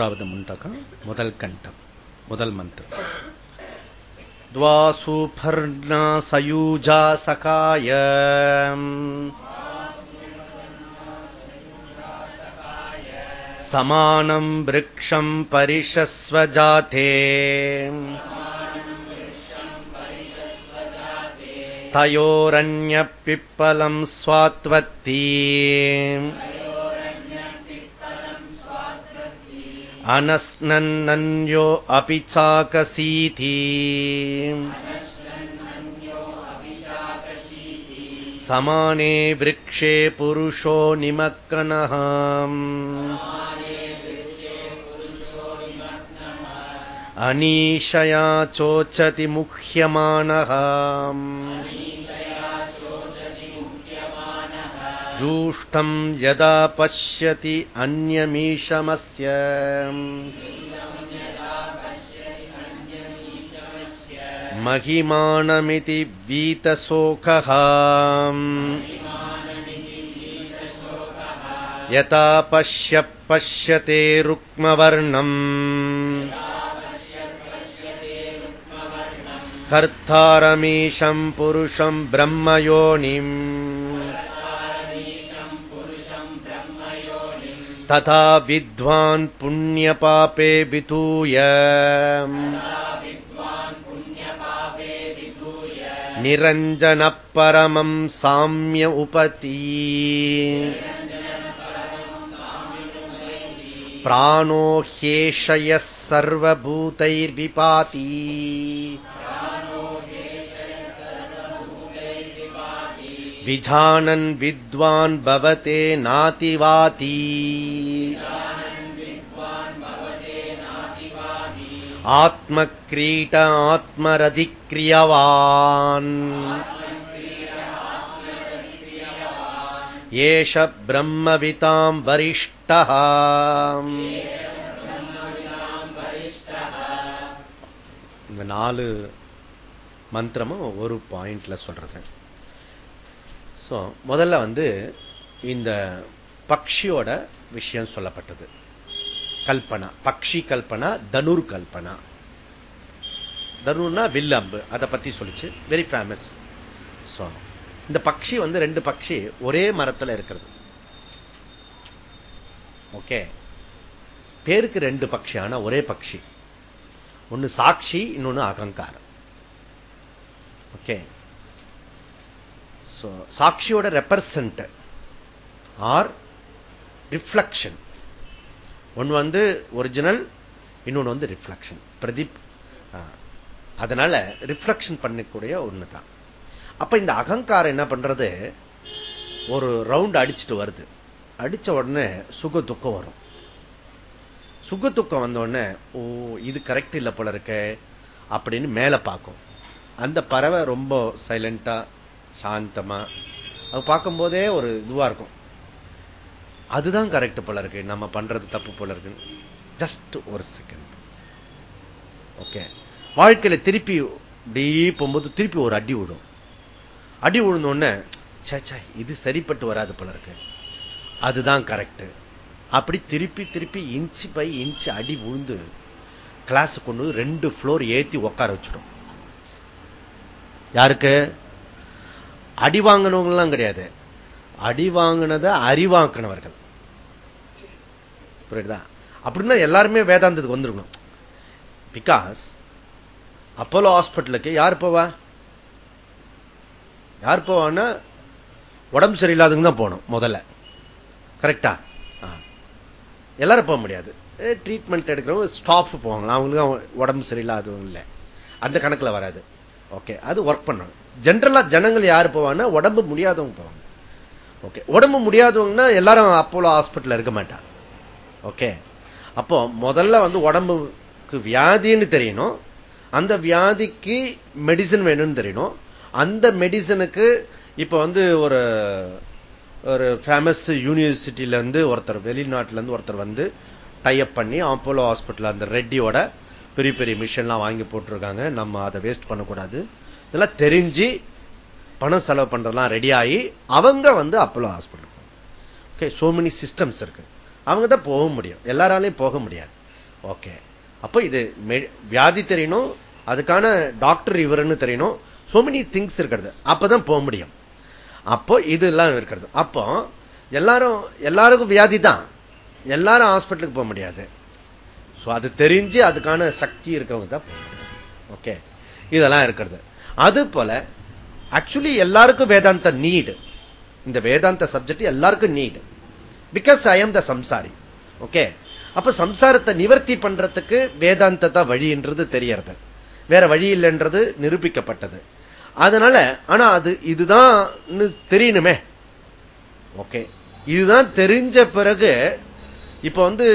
மூன்றாவது முண்டகம் முதல் கண்டம் முதல் மந்திரம் द्वासुपर्णा सयूजा सकाय समानम् वृक्षम् परिशस्व जाते तयोरन्यपिप्पलम् स्वात्वत्ती अनस्नन्नन्यो अपि चाकसीति समाने वृक्षे पुरुषो निमक्कनः अनीशया चोचति मुह्यमानः जूष्टम् यदा पश्यति अन्यमीशमस्य महिमानमिति वीतशोकः यथा पश्य पश्यते रुक्मवर्णम् कर्तारमीशम् पुरुषम् ब्रह्मयोनिम् तथा विद्वान् पुण्यपापे वितूय निरञ्जनः परमम् साम्य उपती प्राणो ह्येष यः सर्वभूतैर्विपाति विजानन् विद्वान् भवते नातिवाती आत्मक्रीट आत्मरधिक्रियवान् एष ब्रह्मविताम् वरिष्ठः இந்த நாலு மந்திரமும் ஒரு பாயிண்ட்ல சொல்றது ஸோ முதல்ல வந்து இந்த பக்ஷியோட விஷயம் சொல்லப்பட்டது. கல்பனா. பக்ஷி கல்பனா தனுர் கல்பனா. தனுர்னா வில்லம்பு. அதை பத்தி சொல்லிச்சு. வெரி ஃபேமஸ் ஸோ இந்த பக்ஷி வந்து ரெண்டு பக்ஷி ஒரே மரத்தில் இருக்கிறது. ஓகே பேருக்கு ரெண்டு பக்ஷி ஆனா ஒரே பக்ஷி. ஒன்னு சாட்சி இன்னொன்னு அகங்காரம். ஓகே சாட்சியோட ரெப்ரசன்ட் ஆர் ரிஃப்ளக்ஷன் ஒன்று வந்து ஒரிஜினல் இன்னொன்னு வந்து ரிஃப்ளக்ஷன் பிரதீப் அதனால ரிஃப்ளக்ஷன் பண்ணக்கூடிய ஒண்ணுதான். அப்ப இந்த அகங்காரம் என்ன பண்றது? ஒரு ரவுண்ட் அடிச்சுட்டு வருது. அடிச்ச உடனே சுக துக்கம் வரும். சுக துக்கம் வந்த உடனே ஓ இது கரெக்ட் இல்லை போல இருக்க அப்படின்னு மேல பார்க்கும். அந்த பறவை ரொம்ப சைலண்டா சாந்தமா. அது பார்க்கும்போதே ஒரு இதுவா இருக்கும். அதுதான் கரெக்ட் போல இருக்கு. நம்ம பண்றது தப்பு போல இருக்கு ஜஸ்ட் ஒரு செகண்ட் ஓகே வாழ்க்கையில திருப்பி இப்படி போகும்போது திருப்பி ஒரு அடி விடும். அடி விழுந்தோடனே சேச்சா இது சரிப்பட்டு வராது போல இருக்கு. அதுதான் கரெக்ட் அப்படி திருப்பி திருப்பி இன்ச்சு பை இன்ச்சு அடி விழுந்து கிளாஸ் கொண்டு ரெண்டு ஃப்ளோர் ஏத்தி உட்கார வச்சிடும். யாருக்கு? அடி வாங்கினவங்கலாம் கிடையாது. அடி வாங்கினதை அறிவாக்கினவர்கள். புரியுதா? அப்படின்னா எல்லாருமே வேதாந்தத்துக்கு வந்துருக்கணும். பிகாஸ் அப்போலோ ஹாஸ்பிட்டலுக்கு யார் போவா? யார் போவான்னா உடம்பு சரியில்லாதவங்க தான் போகணும் முதல்ல. கரெக்டா எல்லாரும் போக முடியாது. ட்ரீட்மெண்ட் எடுக்கிறவங்க ஸ்டாஃப் போவாங்களா அவங்களுக்கு உடம்பு சரியில்லாதவங்க இல்லை. அந்த கணக்கில் வராது. ஓகே அது ஒர்க் பண்ணணும். ஜென்ரலா ஜனங்கள் யார் போவாங்கன்னா உடம்பு முடியாதவங்க போவாங்க. ஓகே உடம்பு முடியாதவங்கன்னா எல்லாரும் அப்போலோ ஹாஸ்பிட்டல் இருக்க மாட்டாங்க. ஓகே அப்போ முதல்ல வந்து உடம்புக்கு வியாதின்னு தெரியணும். அந்த வியாதிக்கு மெடிசன் வேணும்னு தெரியணும். அந்த மெடிசனுக்கு இப்ப வந்து ஒரு ஒரு ஃபேமஸ் யூனிவர்சிட்டியில இருந்து ஒருத்தர் வெளிநாட்டுல இருந்து ஒருத்தர் வந்து டைப் பண்ணி அப்போலோ ஹாஸ்பிட்டல் அந்த ரெட்டியோட பெரிய பெரிய மிஷின்லாம் வாங்கி போட்டிருக்காங்க. நம்ம அதை வேஸ்ட் பண்ணக்கூடாது. இதெல்லாம் தெரிஞ்சு பணம் செலவு பண்றதெல்லாம் ரெடி ஆகி அவங்க வந்து Apollo hospital okay so many systems இருக்கு. அவங்க தான் போக முடியும். எல்லாராலையும் போக முடியாது. ஓகே அப்போ இது வியாதி தெரியணும் அதுக்கான டாக்டர் இவருன்னு தெரியணும். சோ மெனி திங்ஸ் இருக்கிறது. அப்பதான் போக முடியும். அப்போ இதெல்லாம் இருக்கிறது. அப்போ எல்லாரும் எல்லாருக்கும் வியாதி தான். எல்லாரும் ஹாஸ்பிட்டலுக்கு போக முடியாது. அது தெரிஞ்சு அதுக்கான சக்தி இருக்கவங்க தான் போக முடியும். ஓகே இதெல்லாம் இருக்கிறது. அது போல ஆக்சுவலி எல்லாருக்கும் வேதாந்த நீடு இந்த வேதாந்த சப்ஜெக்ட் எல்லாருக்கும் need because I am the samsari okay அப்ப சம்சாரத்தை நிவர்த்தி பண்றதுக்கு வேதாந்தத்தை வழின்றது தெரியறது. வேற வழி இல்லைன்றது நிரூபிக்கப்பட்டது. அதனால ஆனா அது இதுதான் தெரியணுமே. ஓகே இதுதான் தெரிஞ்ச பிறகு இப்ப வந்து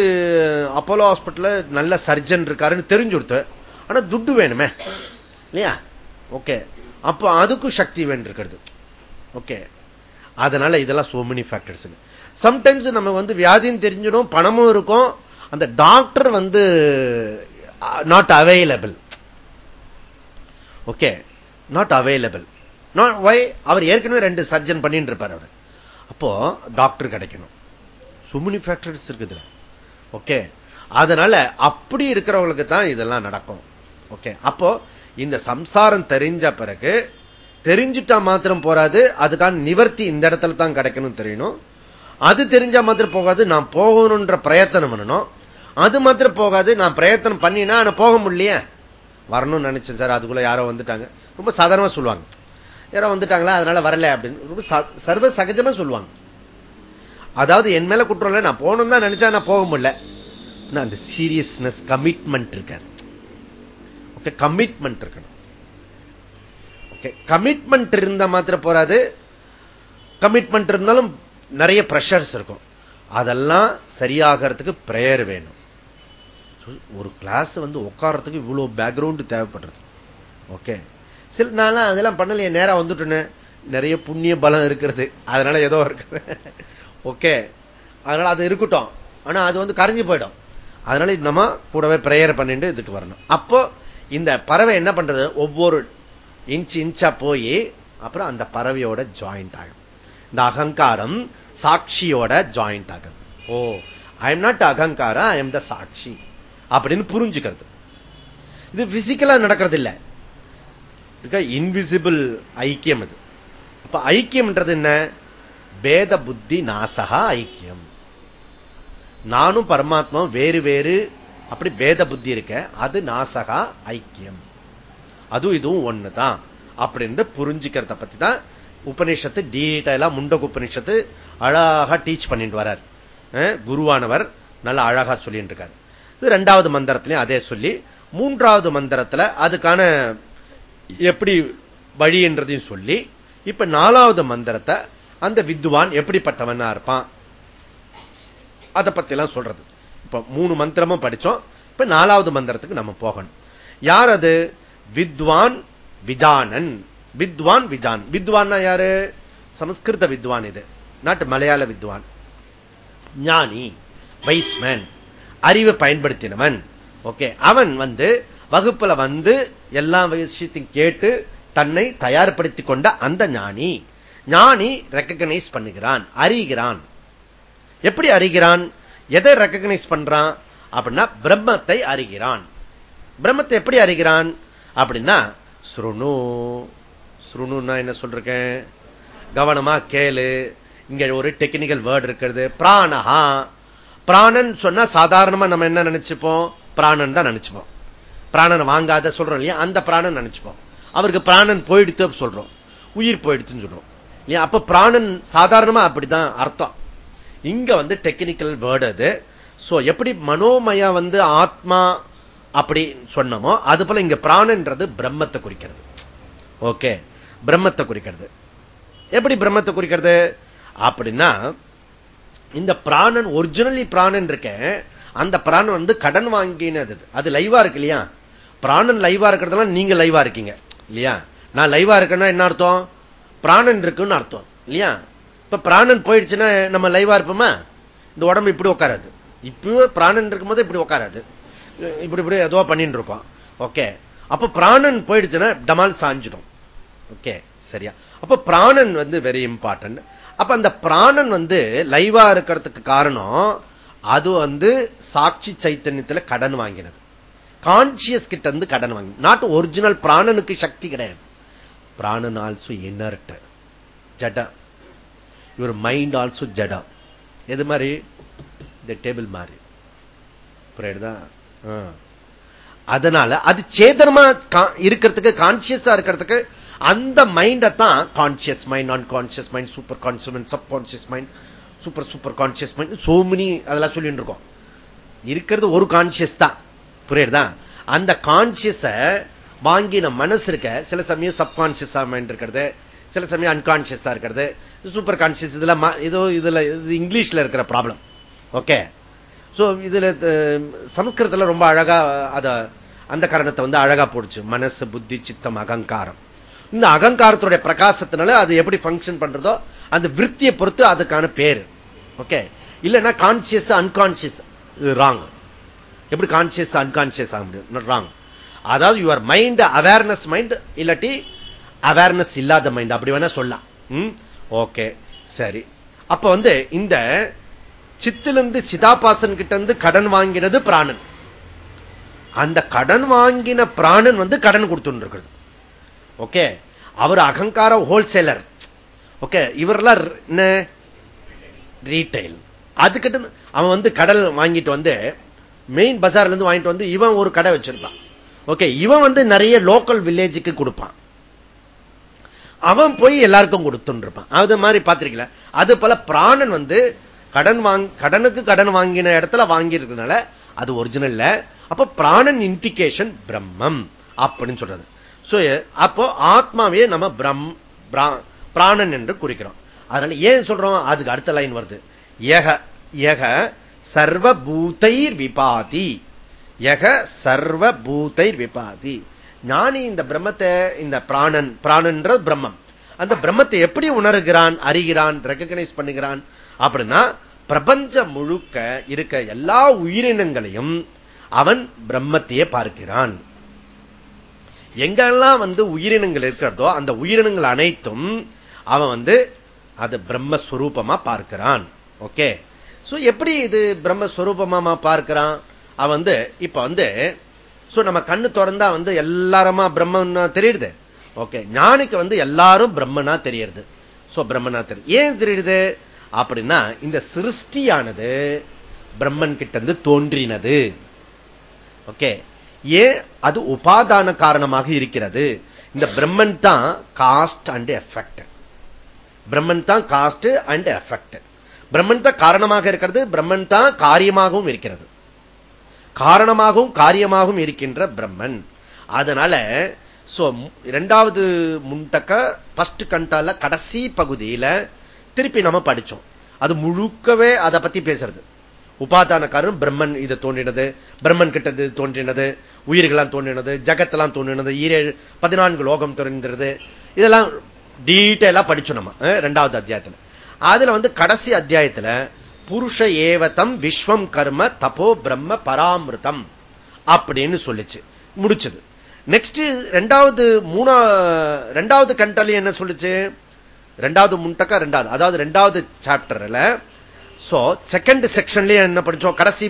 அப்போலோ ஹாஸ்பிட்டல் நல்ல சர்ஜன் இருக்காருன்னு தெரிஞ்சு கொடுத்து ஆனா துட்டு வேணுமே. இல்லையா? ஓகே. அப்ப அதுக்கும் சக்தி வேண்டிருக்கிறது ஓகே. அதனால இதெல்லாம் சோ மெனி ஃபேக்டர்ஸ் சம்டைம்ஸ் நம்ம வந்து வியாதின்னு தெரிஞ்சிடும் பணமும் இருக்கும். அந்த டாக்டர் வந்து not available okay. Not available why அவர் ஏற்கனவே ரெண்டு சர்ஜன் பண்ணிட்டு இருப்பார் அவர். அப்போ டாக்டர் கிடைக்கணும். சுமினி ஃபேக்டர்ஸ் இருக்குது ஓகே. அதனால அப்படி இருக்கிறவங்களுக்கு தான் இதெல்லாம் நடக்கும். ஓகே. அப்போ இந்த சம்சாரம் தெரிஞ்ச பிறகு தெரிஞ்சுட்டா மாத்திரம் போறாது அதுக்கான நிவர்த்தி இந்த இடத்துல தான் கிடைக்கணும் தெரியணும். அது தெரிஞ்சா மாத்திரம் போகாது நான் போகணும்ன்ற பிரயத்தனம் பண்ணணும். அது மாத்திரம் போகாது நான் பிரயத்தனம் பண்ணினா நான் போக முடியலையே. வரணும்னு நினைச்சேன் சார் அதுக்குள்ள யாரோ வந்துட்டாங்க. ரொம்ப சாதாரணமா சொல்லுவாங்க. யாரோ வந்துட்டாங்களா அதனால வரல அப்படின்னு. ரொம்ப சர்வ சகஜமா சொல்லுவாங்க. அதாவது என் மேல குற்றம் இல்லை நான் போகணும் தான் நினைச்சா நான் போக முடியல. அந்த சீரியஸ்னஸ் கமிட்மெண்ட் இருக்காது கமிட்மெண்ட் இருக்கணும். ஓகே கமிட்மெண்ட் இருந்தா மாத்திர போறாது. கமிட்மெண்ட் இருந்தாலும் நிறைய பிரஷர்ஸ் இருக்கும். அதெல்லாம் சரியாகிறதுக்கு பிரேயர் வேணும். ஒரு கிளாஸ் வந்து உட்காரத்துக்கு இவ்வளவு பேக்ரவுண்ட் தேவைப்படுறது. ஓகே சில நாள் அதெல்லாம் பண்ணலையே நேரம் வந்துட்டுன்னு. நிறைய புண்ணிய பலம் இருக்கிறது. அதனால ஏதோ இருக்கு ஓகே அதனால அது இருக்கட்டும். ஆனா அது வந்து கரைஞ்சு போயிடும். அதனால நம்ம கூடவே பிரேயர் பண்ணிட்டு இதுக்கு வரணும். அப்போ இந்த பறவை என்ன பண்றது? ஒவ்வொரு இன்ச் இன்ச்சா போய் அப்புறம் அந்த பறவையோட ஜாயிண்ட் ஆகும். இந்த அகங்காரம் சாட்சியோட ஜாயிண்ட் ஆகும் ஓ ஐ எம் நாட் அகங்காரம் ஐ எம் த சாட்சி. அப்படின்னு புரிஞ்சுக்கிறது. இது பிசிக்கலா நடக்கிறது இல்ல. இன்விசிபிள் ஐக்கியம் இது அப்ப ஐக்கியம்ன்றது என்ன? பேத புத்தி நாசகா ஐக்கியம். நானும் பரமாத்மா வேறு வேறு அப்படி பேத புத்தி இருக்க அது நாசகா ஐக்கியம். அதுவும் இதுவும் ஒண்ணுதான். அப்படின்னு புரிஞ்சுக்கிறத பத்தி தான் உபநிஷத்து டீட்டெயிலா முண்டக உபநிஷத்து அழகா டீச் பண்ணிட்டு வர்றார். குருவானவர் நல்ல அழகா சொல்லிட்டு இருக்காரு இது ரெண்டாவது மந்திரத்திலையும் அதே சொல்லி மூன்றாவது மந்திரத்துல அதுக்கான எப்படி வழின்றதையும் சொல்லி இப்ப நாலாவது மந்திரத்தை அந்த வித்வான் எப்படிப்பட்டவனா இருப்பான்? அதை பத்தி எல்லாம் சொல்றது. இப்ப மூணு மந்திரமும் படிச்சோம். இப்ப நாலாவது மந்திரத்துக்கு நம்ம போகணும். யார் அது வித்வான் விஜானன். வித்வான் விஜான். வித்வான்னா யாரு? சமஸ்கிருத வித்வான் இது. நாட்டு மலையாள வித்வான். ஞானி வைஸ்மேன். அறிவை பயன்படுத்தினவன். ஓகே. அவன் வந்து வகுப்புல வந்து எல்லா விஷயத்தையும் கேட்டு தன்னை தயார்படுத்திக் கொண்ட அந்த ஞானி. ஞானி ரெக்கக்னைஸ் பண்ணுகிறான் அறிகிறான். எப்படி அறிகிறான்? எதை ரெக்கக்னைஸ் பண்றான் அப்படின்னா பிரம்மத்தை அறிகிறான். பிரம்மத்தை எப்படி அறிகிறான்? அப்படின்னா சுருணு. சுருணுன்னா என்ன சொல்றேன்? கவனமா கேளு. இங்க ஒரு டெக்னிக்கல் வேர்டு இருக்கிறது. பிராணஹா. பிராணன் சொன்னா சாதாரணமா நம்ம என்ன நினைச்சுப்போம்? பிராணன் தான் நினைச்சுப்போம். பிராணன் வாங்காத சொல்றோம் இல்லையா? அந்த பிராணன் நினைச்சுப்போம். அவருக்கு பிராணன் போயிடுத்து சொல்றோம். உயிர் போயிடுச்சுன்னு சொல்றோம். இல்லையா? அப்ப பிராணன் சாதாரணமா அப்படிதான் அர்த்தம். இங்க வந்து டெக்னிக்கல் வேர்டு அது. சோ எப்படி மனோமயா வந்து ஆத்மா அப்படி சொன்னமோ அது போல இங்க பிராணன்றது பிரம்மத்தை குறிக்கிறது. ஓகே பிரம்மத்தை குறிக்கிறது. எப்படி பிரம்மத்தை குறிக்கிறது? அப்படின்னா இந்த பிராணன் ஒரிஜினலி பிராணன் இருக்கேன் அந்த பிராணன் வந்து கடன் வாங்கினது அது. லைவா இருக்கு இல்லையா? பிராணன் லைவா இருக்கிறதுலாம் நீங்க லைவா இருக்கீங்க. இல்லையா? நான் லைவா இருக்கேன்னா என்ன அர்த்தம்? பிராணன் இருக்குன்னு அர்த்தம். இல்லையா? இப்ப பிராணன் போயிடுச்சுன்னா நம்ம லைவா இருப்போமா? இந்த உடம்பு இப்படி உட்காராது. இப்போ பிராணன் இருக்கும்போது இப்படி உட்காராது. இப்படி இப்படி ஏதோ பண்ணிட்டு இருக்கோம் ஓகே. அப்ப பிராணன் போயிடுச்சுன்னா டமால் சாஞ்சிடும். ஓகே. சரியா. அப்ப பிராணன் வந்து வெரி இம்பார்ட்டன்ட் அப்ப அந்த பிராணன் வந்து லைவா இருக்கிறதுக்கு காரணம் அது வந்து சாட்சி சைத்தன்யத்துல கடன் வாங்கினது. கான்சியஸ் கிட்ட இருந்து கடன் வாங்கி நாட் ஒரிஜினல் பிராணனுக்கு சக்தி கிடையாது. பிராணன் also inert jada. Your mind also jada எது மாதிரி இந்த டேபிள் மாதிரி புரியுதா? அதனால அது சேதனமா இருக்கிறதுக்கு கான்சியஸா இருக்கிறதுக்கு அந்த மைண்ட தான் கான்சியஸ் மைண்ட் நான் conscious mind super conscious sub conscious mind super super conscious mind so many அதெல்லாம் சொல்லிட்டு இருக்கோம். இருக்கிறது ஒரு கான்சியஸ் தான். புரியுதா? அந்த கான்சியஸ வாங்கின மனசு இருக்க சில சமயம் சப்கான்சியஸா மைண்ட் இருக்கிறது சில சமயம் அன்கான்சியஸா இருக்கிறது சூப்பர் கான்சியஸ் இதுல இதோ இதுல இது இங்கிலீஷ்ல இருக்கிற ப்ராப்ளம் ஓகே ஸோ இதுல சமஸ்கிருதத்துல ரொம்ப அழகா அத அந்த காரணத்தை வந்து அழகா போடுச்சு. மனசு புத்தி சித்தம் அகங்காரம். இந்த அகங்காரத்துடைய பிரகாசத்தினால அது எப்படி பங்கன் பண்றதோ அந்த விற்த்தியை பொறுத்து அதுக்கான பேரு. ஓகே இல்லைன்னா கான்சியஸ் அன்கான்சியஸ் ராங் எப்படி கான்சியஸ் அன்கான்சியஸ் ஆக முடியும்? ராங் அதாவது யுவர் மைண்ட் அவேர்னஸ் மைண்ட் இல்லாட்டி அவேர்னஸ் இல்லாத மைண்ட் அப்படி வேணா சொல்லலாம். ஓகே சரி. அப்ப வந்து இந்த சித்திலிருந்து சிதாபாசன் கிட்ட இருந்து கடன் வாங்கினது பிராணன். அந்த கடன் வாங்கின பிராணன் வந்து கடன் கொடுத்துருக்கிறது ஓகே அவர் அகங்கார ஹோல்சேலர் ஓகே இவரெல்லாம் என்ன? ரீட்டைல் அதுக்கிட்ட அவன் வந்து கடல் வாங்கிட்டு வந்து மெயின் பஜார்ல இருந்து வாங்கிட்டு வந்து இவன் ஒரு கடை வச்சிருப்பான். ஓகே இவன் வந்து நிறைய லோக்கல் வில்லேஜுக்கு கொடுப்பான். அவன் போய் எல்லாருக்கும் கொடுத்துருப்பான் அது மாதிரி பார்த்திருக்கல அது போல பிராணன் வந்து கடன் வாங்க கடனுக்கு கடன் வாங்கின இடத்துல வாங்கி அது ஒரிஜினல் அப்ப பிராணன் இண்டிகேஷன் பிரம்மம் அப்படின்னு சொல்றது. அப்போ ஆத்மாவே நம்ம பிரம் பிராணன் என்று குறிக்கிறோம். அதனால ஏன் சொல்றோம்? அதுக்கு அடுத்த லைன் வருது. ஏக ஏக சர்வபூதைர் விபாதி. யக சர்வபூதைர் விபாதி. ஞானி இந்த பிரம்மத்தை இந்த பிராணன் பிராணன்ற பிரம்மம். அந்த பிரம்மத்தை எப்படி உணர்கிறான் அறிகிறான் ரெக்கக்னைஸ் பண்ணுகிறான்? அப்படின்னா பிரபஞ்சம் முழுக்க இருக்க எல்லா உயிரினங்களையும் அவன் பிரம்மத்தையே பார்க்கிறான். எங்கெல்லாம் வந்து உயிரினங்கள் இருக்கிறதோ அந்த உயிரினங்கள் அனைத்தும் அவன் வந்து அது பிரம்மஸ்வரூபமா பார்க்கிறான். ஓகே எப்படி இது பிரம்மஸ்வரூபமா பார்க்கிறான்? அவன் வந்து இப்ப வந்து நம்ம கண்ணு திறந்தா வந்து எல்லாருமா பிரம்மன்னா தெரியுது ஓகே ஞானிக்கு வந்து எல்லாரும் பிரம்மனா தெரியுது சோ பிரம்மனா தெரியுது ஏன் தெரியுது அப்படின்னா இந்த சிருஷ்டியானது பிரம்மன் கிட்ட இருந்து தோன்றினது. ஓகே ஏன் அது உபாதான காரணமாக இருக்கிறது? இந்த பிரம்மன் தான் காஸ்ட் அண்ட் எஃபெக்ட் பிரம்மன் தான் காஸ்ட் அண்ட் எஃபெக்ட் பிரம்மன் தான் காரணமாக இருக்கிறது பிரம்மன் தான் காரியமாகவும் இருக்கிறது. காரணமாகவும் காரியமாகவும் இருக்கின்ற பிரம்மன். அதனால இரண்டாவது முண்டக்க பஸ்ட் கண்டால கடைசி பகுதியில திருப்பி நம்ம படிச்சோம். அது முழுக்கவே அதை பத்தி பேசுறது. உபாதான காரணம் பிரம்மன் இது தோன்றினது பிரம்மன் கிட்டது தோன்றினது உயிர்களாம் தோன்றினது ஜகத்தெல்லாம் தோன்றினது ஈரேழு பதினான்கு லோகம் தோன்றது இதெல்லாம் டீட்டெயிலா படிச்சோம் நம்ம ரெண்டாவது அத்தியாயத்துல. அதுல வந்து கடைசி அத்தியாயத்துல புருஷ ஏவதம் விஸ்வம் கர்ம தபோ பிரம்ம பராமிருதம் அப்படின்னு சொல்லிச்சு. முடிச்சது. நெக்ஸ்ட் ரெண்டாவது மூணா ரெண்டாவது கண்டலி என்ன சொல்லுச்சு? ரெண்டாவது முண்டக்கா ரெண்டாவது அதாவது ரெண்டாவது சாப்டர்ல சோ செகண்ட் செக்ஷன்லயே என்ன படிச்சோம்? கடைசி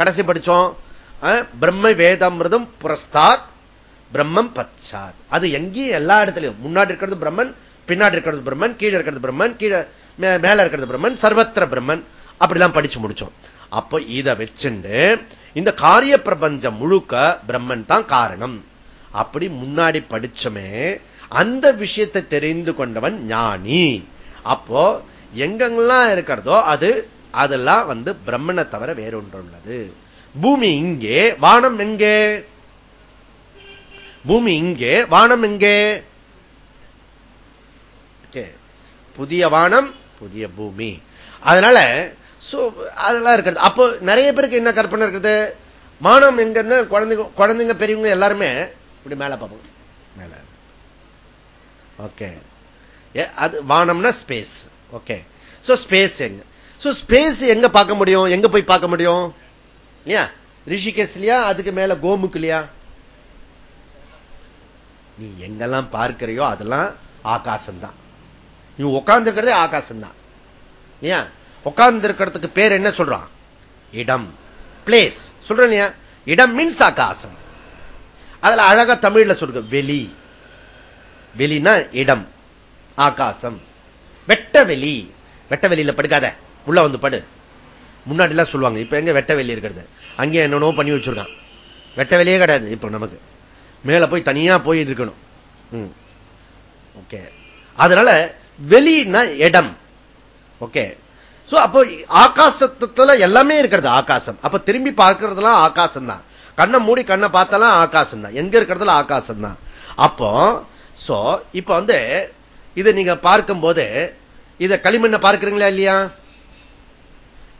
கடைசி படிச்சோம். பிரம்ம வேதாமிரதம் புரஸ்தாத் பிரம்மம் பச்சாத். அது எங்கேயும் எல்லா இடத்துலயும். முன்னாடி இருக்கிறது பிரம்மன் பின்னாடி இருக்கிறது பிரம்மன் கீழே இருக்கிறது பிரம்மன் கீழே மேல இருக்கிறது பிரம்மன் சர்வத்திர பிரம்மன். அப்படிலாம் படிச்சு முடிச்சோம். அப்போ இதை வச்சுண்டு இந்த காரிய பிரபஞ்சம் முழுக்க பிரம்மன் தான் காரணம். அப்படி முன்னாடி படிச்சமே அந்த விஷயத்தை தெரிந்து கொண்டவன் ஞானி. அப்போ எங்கெல்லாம் இருக்கிறதோ அது அதெல்லாம் வந்து பிரம்மனை தவிர வேறொன்று உள்ளது பூமி இங்கே வானம் எங்கே? பூமி இங்கே வானம் எங்கே? புதிய வானம் புதிய பூமி. அதனால அதெல்லாம் இருக்கிறது. அப்போ நிறைய பேருக்கு என்ன கற்பனை இருக்குது? மானம் எங்கன்னா குழந்தைங்க குழந்தைங்க பெரியவங்க எல்லாருமே இப்படி மேல பார்ப்போம். மேல. ஓகே. அது வானம்னா ஸ்பேஸ் ஓகே. சோ ஸ்பேஸ் எங்க? சோ ஸ்பேஸ் எங்க பார்க்க முடியும்? எங்க போய் பார்க்க முடியும்? இல்லையா? ரிஷிகேஷ்லயா அதுக்கு மேல கோமுக்கு இல்லையா? நீ எங்கெல்லாம் பார்க்கிறையோ அதெல்லாம் ஆகாசம் தான் நீ உட்கார்ந்து இருக்கிறதே ஆகாசம் தான் இல்லையா? உட்கார்ந்து இருக்கிறதுக்கு பேர் என்ன சொல்றான்? இடம். பிளேஸ் சொல்றேன் இல்லையா? இடம் மீன்ஸ் ஆகாசம். அதுல அழகா தமிழ்ல சொல்லுங்க வெளி. வெளினா இடம். ஆகாசம். வெட்ட வெளி. வெட்ட வெளியில படுக்காத. உள்ள வந்து படு. முன்னாடி எல்லாம் சொல்லுவாங்க இப்ப எங்க வெட்ட வெளி இருக்கிறது? அங்கே என்னென்னோ பண்ணி வச்சிருக்கான். வெட்ட வெளியே கிடையாது இப்ப நமக்கு. மேல போய் தனியா போய் இருக்கணும். ஓகே அதனால வெளினா இடம். ஓகே அப்போ ஆகாசத்துல எல்லாமே இருக்கிறது ஆகாசம். அப்ப திரும்பி பார்க்கறதுலாம் ஆகாசம் தான் கண்ணை மூடி கண்ணை பார்த்தாலும் ஆகாசம் தான் எங்க இருக்கிறதுல ஆகாசம் தான் அப்போ சோ இப்ப வந்து இதை நீங்க பார்க்கும் போது இத களிமண்ணை பார்க்கிறீங்களா இல்லையா?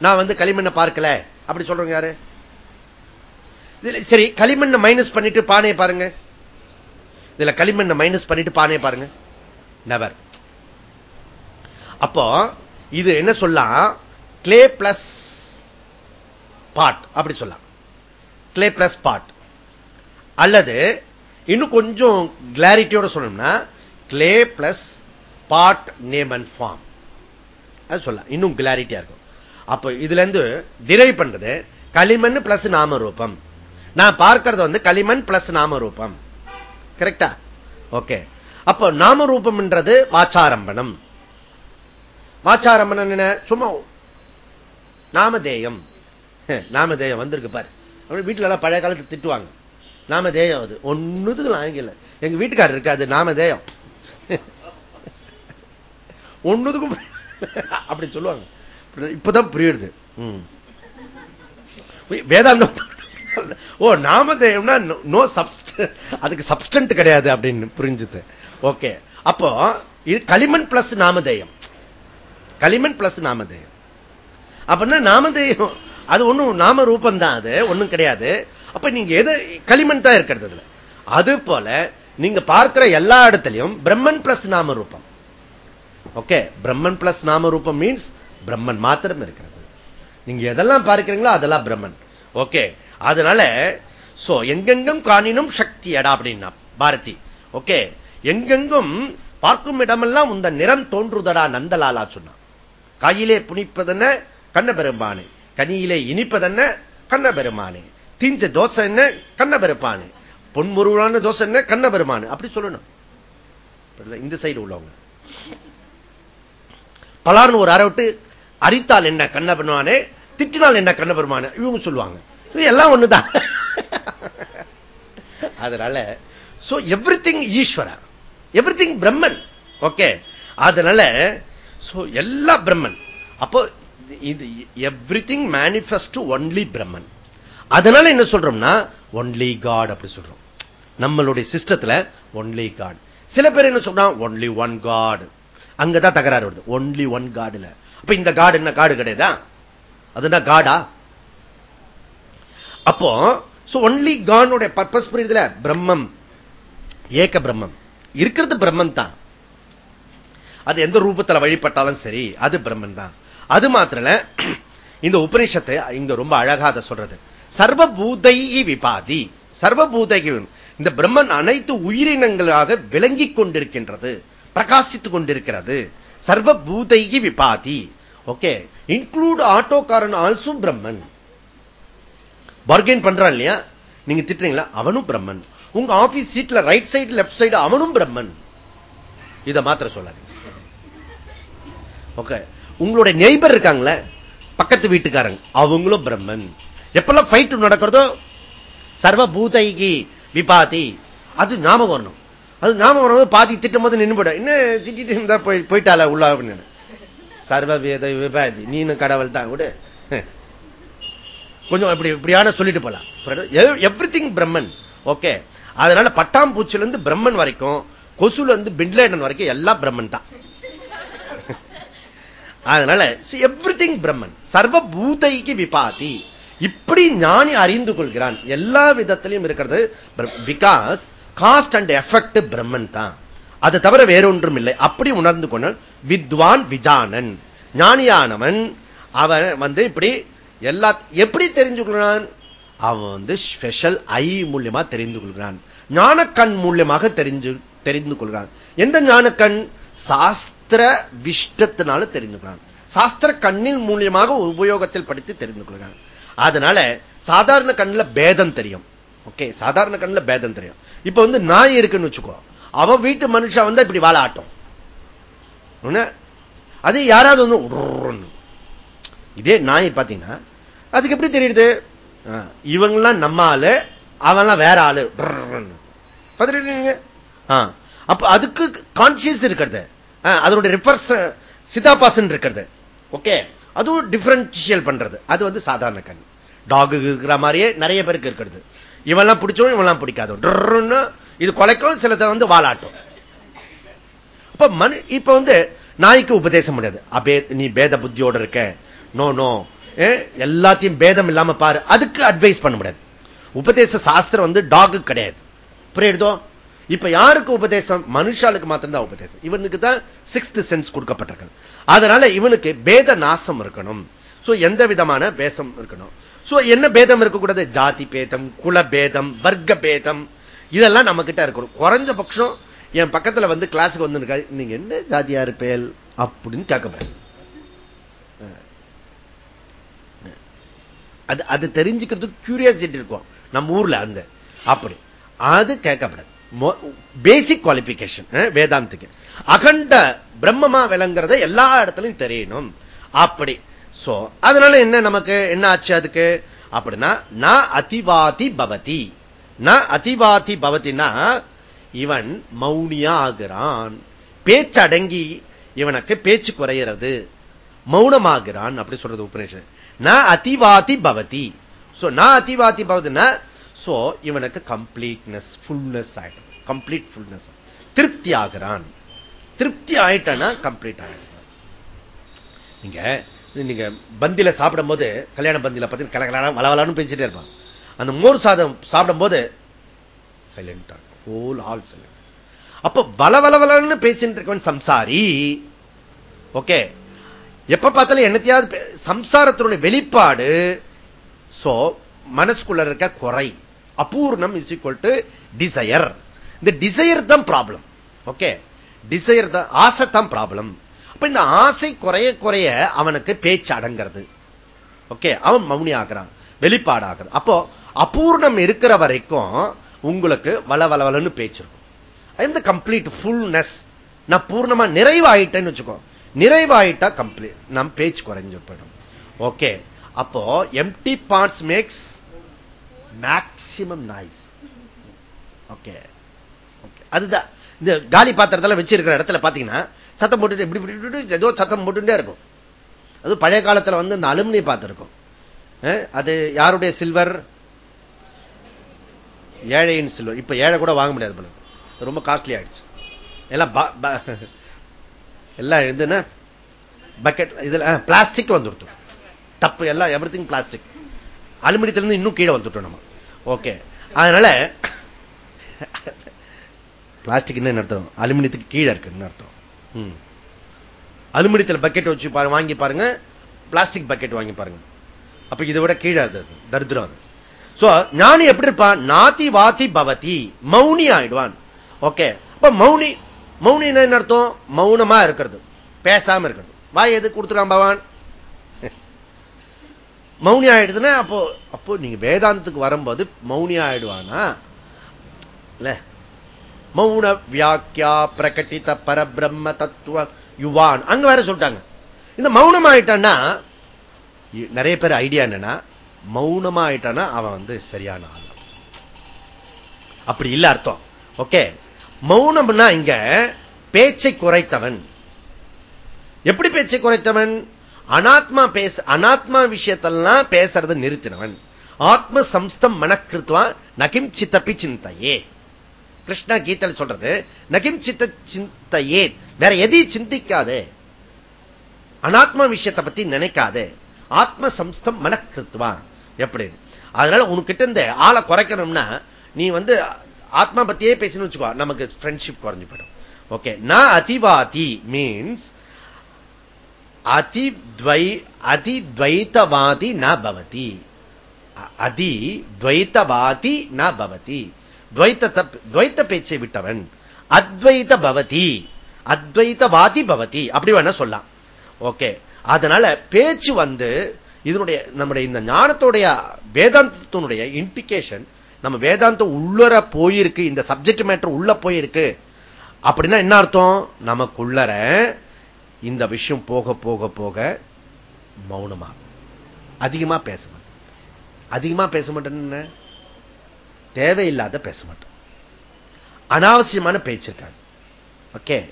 நான் வந்து களிமண்ணை பார்க்கல. அப்படி சொல்றேங்க யாரு? சரி களிமண்ணை மைனஸ் பண்ணிட்டு பானையை பாருங்க. இதுல களிமண்ணை மைனஸ் பண்ணிட்டு பானையை பாருங்க. நவர் அப்போ இது என்ன சொல்லலாம்? கிளே பிளஸ் பாட் அப்படி சொல்லலாம். கிளே பிளஸ் பாட் அல்லது இன்னும் கொஞ்சம் கிளாரிட்டியோட சொல்லணும்னா clay plus pot name and form அது சொல்லலாம். இன்னும் கிளாரிட்டியா இருக்கும். அப்ப இதுல இருந்து டிரைவ் பண்றது களிமண் பிளஸ் நாம ரூபம் நான் பார்க்கறது வந்து களிமண் பிளஸ் நாம ரூபம் கரெக்டா ஓகே அப்ப நாம ரூபம்ன்றது வாச்சாரம்பணம் வாச்சாரம்மன் என்ன சும்மா நாமதேயம். நாமதேயம் வந்திருக்கு பாரு. வீட்டுல எல்லாம் பழைய காலத்து திட்டுவாங்க. நாமதேயம் அது. ஒன்னுதுக்கு ஆங்கில எங்க வீட்டுக்காரர் இருக்காது நாமதேயம். ஒன்னுதுக்கும் அப்படி சொல்லுவாங்க. இப்பதான் புரியுது. வேதாந்தம் ஓ நாமதேயம்னா நோ சப்ஸ்டன் அதுக்கு சப்ஸ்டன்ட் கிடையாது அப்படின்னு புரிஞ்சுது. ஓகே. அப்போ இது களிமண் பிளஸ் நாமதேயம். களிமண் பிளஸ் நாமதேயம். அப்படின்னா நாமதேயம் அது ஒண்ணும் நாம ரூபம் தான் அது ஒண்ணும் கிடையாது. அப்ப நீங்க எது களிமண் தான் இருக்கிறது அது போல நீங்க பார்க்கிற எல்லா இடத்துலையும் பிரம்மன் பிளஸ் நாம ரூபம். ஓகே பிரம்மன் பிளஸ் நாம ரூபம் மீன்ஸ் பிரம்மன் மாத்திரம் இருக்கிறது. நீங்க எதெல்லாம் பார்க்கிறீங்களோ அதெல்லாம் பிரம்மன். ஓகே அதனால சோ எங்கெங்கும் காணினும் சக்தி அடா அப்படின்னா பாரதி. ஓகே எங்கெங்கும் பார்க்கும் இடமெல்லாம் இந்த நிறம் தோன்றுதடா நந்தலாலா சொன்னான் கையிலே புனிப்பதென்ன? கண்ண பெருமானே கனியிலே இனிப்பதென்ன? கண்ணபெருமானு. தீஞ்ச தோசை என்ன? கண்ண பெருப்பானே பொன்முருவான தோசை என்ன? கண்ண பெருமானு அப்படி சொல்லணும். இந்த சைடு உள்ளவங்க. பலார்னு ஒரு அரை விட்டு அரித்தால் என்ன கண்ண பெருமானே திட்டினால் என்ன கண்ண பெருமானு இவங்க சொல்லுவாங்க. இது எல்லாம் ஒண்ணுதான். அதனால so everything Ishwara everything Brahman okay அதனால எல்லா பிரம்மன் அப்போ இது everything manifest only Brahman அதனால என்ன சொல்றோம்னா ஒன்லி காட் அப்படி சொல்றோம். நம்மளுடைய சிஸ்டத்துல ஒன்லி காட் சில பேர் என்ன சொல்றான் ஒன்லி ஒன் காட் அங்கதான் தகராறு வருது. ஒன்லி ஒன் காடுல அப்ப இந்த காடு என்ன? காடு கிடையாதா? அதுனா காடா அப்போ ஒன்லி கானுடைய பர்பஸ் புரியுதுல? பிரம்மம் ஏக பிரம்மம் இருக்கிறது பிரம்மன் தான். அது எந்த ரூபத்தில் வழிபட்டாலும் சரி அது பிரம்மன் தான் அது மாத்திரல இந்த உபநிஷத்தை இங்க ரொம்ப அழகா அதை சொல்றது. சர்வபூதை விபாதி. சர்வபூதை இந்த பிரம்மன் அனைத்து உயிரினங்களாக விளங்கிக் கொண்டிருக்கின்றது பிரகாசித்துக் கொண்டிருக்கிறது. சர்வபூதை விபாதி. ஓகே இன்க்ளூட் ஆட்டோக்காரன் ஆல்சோ பிரம்மன். பார்கெயின் பண்றான் இல்லையா? நீங்க திட்டுறீங்களா? அவனும் பிரம்மன். உங்க ஆபீஸ் சீட்ல ரைட் சைடு லெப்ட் சைடு அவனும் பிரம்மன். இதை மாத்திர சொல்லாது ஓகே உங்களுடைய நெய்பர் இருக்காங்களே பக்கத்து வீட்டுக்காரங்க அவங்களும் பிரம்மன். எப்பெல்லாம் ஃபைட் நடக்கிறதோ சர்வபூதைகி விபாதி அது ஞாபகம் வரணும். அது ஞாபகம் வரும் பாதி திட்டம் போது நின்று போட இன்னும் திட்டிட்டு இருந்தா போயிட்டால உள்ள அப்படின்னு. சர்வ வேத விபாதி நீனு கடவுள் தான் விடு. கொஞ்சம் இப்படி இப்படியான சொல்லிட்டு போலாம். Every thing Brahman. ஓகே அதனால பட்டாம்பூச்சில இருந்து பிரம்மன் வரைக்கும் கொசுல இருந்து பின்லேடன் வரைக்கும் எல்லாம் பிரம்மன் தான். அதனால எவ்ரி திங் பிரம்மன் சர்வ பூதைக்கு விபாதி இப்படி ஞானி அறிந்து கொள்கிறான். எல்லா விதத்திலையும் இருக்கிறது because cause and effect Brahman தான். அது தவிர வேறொன்றும் இல்லை. அப்படி உணர்ந்து கொண்டால் வித்வான் விஜானன். ஞானியானவன். அவன் வந்து இப்படி எல்லா எப்படி தெரிஞ்சுக்கிறான் அவன் வந்து ஸ்பெஷல் ஐ மூலியமா தெரிந்து கொள்கிறான். ஞானக்கண் மூலியமாக தெரிஞ்சு தெரிந்து கொள்கிறான். எந்த ஞானக்கண்? சாஸ்திர விஷ்டத்தினால தெரிஞ்சுக்கிறான் சாஸ்திர கண்ணின் மூலியமாக உபயோகத்தில் படித்து தெரிந்து கொள்கிறான் அதனால சாதாரண கண்ணில் பேதம் தெரியும். ஓகே சாதாரண கண்ணில் பேதம் தெரியும். இப்ப வந்து நாய் இருக்குன்னு வச்சுக்கோ. அவ வீட்டு மனுஷன் வந்து இப்படி வாழ ஆட்டும் அது யாராவது வந்து இதே நாய் பாத்தீங்கன்னா அதுக்கு எப்படி தெரியுது? இவங்கெல்லாம் நம்ம ஆளு அவன்லாம் வேற ஆளு. அப்ப அதுக்கு கான்சியஸ் இருக்கிறது. அதனுடைய ரிஃபர்ஸ் சிதாபாசன் இருக்கிறது. ஓகே அதுவும் டிஃபரன்ஷியல் பண்றது. அது வந்து சாதாரண கண். டாகு இருக்கிற மாதிரியே நிறைய பேருக்கு இருக்கிறது. இவெல்லாம் பிடிச்சோம் இவெல்லாம் பிடிக்காது இது கொலைக்கும் சிலத வந்து வாழாட்டும் இப்ப மனு இப்ப வந்து நாய்க்கு உபதேசம் முடியாது அபே நீ பேத புத்தியோட இருக்க. நோ நோ எல்லாத்தையும் பேதம் இல்லாம பாரு. அதுக்கு அட்வைஸ் பண்ண முடியாது. உபதேச சாஸ்திரம் வந்து டாகு கிடையாது. புரியுதோ? இப்ப யாருக்கு உபதேசம்? மனுஷாளுக்கு மாத்திரம்தான் உபதேசம். இவனுக்கு தான் சிக்ஸ்த் சென்ஸ் கொடுக்கப்பட்டிருக்கு அதனால இவனுக்கு பேத நாசம் இருக்கணும். எந்த விதமான பேசம் இருக்கணும்? என்ன பேதம் இருக்கக்கூடாது? ஜாதி பேதம் குல பேதம் வர்க்க பேதம். இதெல்லாம் நம்ம கிட்ட இருக்கணும். குறைஞ்ச பட்சம் என் பக்கத்துல வந்து கிளாஸுக்கு வந்து நீங்க என்ன ஜாதியா இருப்பேல்? அப்படின்னு கேட்கப்படாது அது அது தெரிஞ்சுக்கிறதுக்கு கியூரியாசிட்டி இருக்கும். நம்ம ஊர்ல அந்த அப்படி. அது கேட்கப்படாது. பேசிக் குவாலிபிகேஷன் eh, வேதாந்திக்கு. அகண்ட பிரம்மமா விளங்குறத எல்லா இடத்துலையும் தெரியணும். அப்படி. சோ அதனால என்ன நமக்கு? என்ன ஆச்சு அதுக்கு? அப்படின்னா நான் அதிவாதி பவதி. நான் அதிவாதி பவத்தினா இவன் மௌனியா ஆகிறான். பேச்சு அடங்கி இவனுக்கு பேச்சு குறையிறது. மௌனமாகிறான் அப்படி சொல்றது உபநிஷன் நான் அதிவாதி பவதி. நான் அதிவாதி பவதினா சோ இவனுக்கு கம்ப்ளீட்னஸ் ஃபுல்னஸ் ஆயிடும் கம்ப்ளீட் ஃபுல்னஸ் திருப்தி ஆகிறான். திருப்தி ஆயிட்டானா கம்ப்ளீட் ஆயிட்டான் நீங்க நீங்க பந்தில சாப்பிடும் போது கல்யாண பந்தில பத்தி கலகலான வளவலான்னு பேசிட்டே இருப்பான் அந்த மோர் சாதம் சாப்பிடும் போது சைலண்டா ஹோல் ஆல் சைலண்ட் அப்ப வளவலவலன்னு பேசிட்டு இருக்கவன் சம்சாரி. ஓகே. எப்ப பார்த்தாலும் என்னத்தையாவது சம்சாரத்தினுடைய வெளிப்பாடு சோ மனசுக்குள்ள இருக்க குறை. அபூர்ணம் இஸ் ஈக்வல் டு டிசையர் இந்த டிசையர் தான் ப்ராப்ளம் ஓகே டிசையர் தான் ஆசை தான் ப்ராப்ளம் அப்ப இந்த ஆசை குறைய குறைய அவனுக்கு பேச்சு அடங்கிறது. ஓகே அவன் மௌனி ஆகிறான் வெளிப்பாடு ஆகிறான் அப்போ அபூர்ணம் இருக்கிற வரைக்கும் உங்களுக்கு வள வளவலன்னு பேச்சு இருக்கும். இந்த கம்ப்ளீட் ஃபுல்னஸ் நான் பூர்ணமா நிறைவாயிட்டேன்னு வச்சுக்கோ. நிறைவாயிட்டா கம்ப்ளீட் நம் பேச்சு குறைஞ்சு போயிடும். ஓகே அப்போ empty pots makes makes maximum noise okay அதுதான். இந்த காலி பாத்திரத்தில் வச்சிருக்கிற இடத்துல பாத்தீங்கன்னா சத்தம் போட்டுட்டு இப்படி ஏதோ சத்தம் போட்டுட்டே இருக்கும். அது பழைய காலத்துல வந்து இந்த அலுமினி பார்த்திருக்கும் அது யாருடைய சில்வர் ஏழையின் சில்வர் இப்ப ஏழை கூட வாங்க முடியாது போல ரொம்ப காஸ்ட்லி ஆயிடுச்சு. எல்லாம் எல்லாம் எழுதுன்னா பக்கெட் இதுல பிளாஸ்டிக் வந்துருத்தோம் டப்பு எல்லாம் எவ்ரி திங் பிளாஸ்டிக் அலுமினியத்துல இருந்து இன்னும் கீழே வந்துட்டோம் நம்ம. ஓகே அதனால பிளாஸ்டிக் என்ன அர்த்தம்? அலுமினியத்துக்கு கீழே இருக்குன்னு அர்த்தம்? அலுமினியத்தில் பக்கெட் வச்சு பாருங்க வாங்கி பாருங்க. பிளாஸ்டிக் பக்கெட் வாங்கி பாருங்க. அப்ப இதை விட கீழே இருந்தது தரித்திரம் அது. சோ ஞானி எப்படி இருப்பான் நாதி வாதி பவதி மௌனி ஆயிடுவான். ஓகே இப்ப மௌனி மௌனி என்ன அர்த்தம்? மௌனமா இருக்கிறது. பேசாம இருக்கிறது. வாய் எது கொடுத்துருக்கான் பவான் மௌனி ஆயிடுதுன்னா அப்போ அப்போ நீங்க வேதாந்தத்துக்கு வரும்போது மௌனி ஆயிடுவானா இல்ல. மௌன வியாக்கியா பிரகட்டித பரபிரம்ம தத்துவ யுவான். அங்க வேற சொல்லிட்டாங்க. இந்த மௌனம் ஆயிட்டான்னா நிறைய பேர் ஐடியா என்னன்னா மௌனமா ஆயிட்டானா அவன் வந்து சரியான ஆள். அப்படி இல்ல அர்த்தம். ஓகே. மௌனம்னா இங்க பேச்சை குறைத்தவன். எப்படி பேச்சை குறைத்தவன்? அனாத்மா பேச அனாத்மா விஷயத்தெல்லாம் பேசுறத நிறுத்தினவன். ஆத்ம சம்ஸ்தம் மனக்கிருத்வா நகிம் சித்தப்பி சிந்தையே. கிருஷ்ணா கீதல் சொல்றது நகிம் சித்த சிந்தையே. வேற எதையும் சிந்திக்காது. அனாத்மா விஷயத்தை பத்தி நினைக்காது. ஆத்ம சம்ஸ்தம் மனக்கிருத்துவா எப்படி? அதனால உனக்கிட்ட இந்த ஆளை குறைக்கணும்னா நீ வந்து ஆத்மா பத்தியே பேசணும்னு வச்சுக்கோ. நமக்கு ஃப்ரெண்ட்ஷிப் குறைஞ்சு போயிடும். ஓகே நான் அதிவாதி மீன்ஸ் அதித்வை அதித்வைத்தவாதி ந பவதி. அதி துவைத்தவாதி ந பவதி. துவைத்த பேச்சை விட்டவன். அத்வைத பவதி. அத்வைத்தவாதி பவதி. அப்படி வேணா சொல்லலாம். ஓகே. அதனால பேச்சு வந்து இதனுடைய நம்முடைய இந்த ஞானத்துடைய வேதாந்தத்தினுடைய இண்டிகேஷன் நம்ம வேதாந்தம் உள்ளர போயிருக்கு இந்த சப்ஜெக்ட் மேட்டர் உள்ள போயிருக்கு. அப்படின்னா என்ன அர்த்தம்? நமக்குள்ளர இந்த விஷயம் போக போக போக மௌனமா அதிகமா பேச மாட்டேன் அதிகமா பேச மாட்டேன்னு தேவையில்லாத பேச மாட்டேன் அனாவசியமான பேச்சு ஓகே?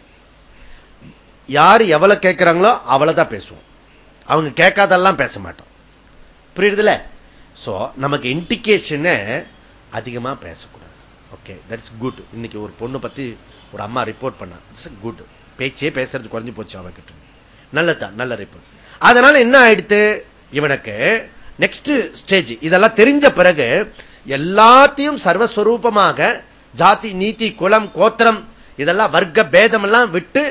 யாரு எவ்வளவு கேட்கிறாங்களோ அவ்வளவுதான் பேசுவோம். அவங்க கேட்காதெல்லாம் பேச மாட்டோம். புரியுதுல சோ நமக்கு இண்டிகேஷன் அதிகமா பேசக்கூடாது. ஓகே தட்ஸ் குட் இன்னைக்கு ஒரு பொண்ணு பத்தி ஒரு அம்மா ரிப்போர்ட் பண்ணா. குட் பேச்சே பேசுறது குறைஞ்சு போச்சு அவகிட்ட. நல்லதான் நல்ல ரிப்போர்ட் அதனால என்ன ஆயிடுத்து? இவனுக்கு நெக்ஸ்ட் ஸ்டேஜ் இதெல்லாம் தெரிஞ்ச பிறகு எல்லாத்தையும் சர்வஸ்வரூபமாக ஜாதி நீதி குலம் கோத்திரம் இதெல்லாம் வர்க்க பேதம் எல்லாம் விட்டு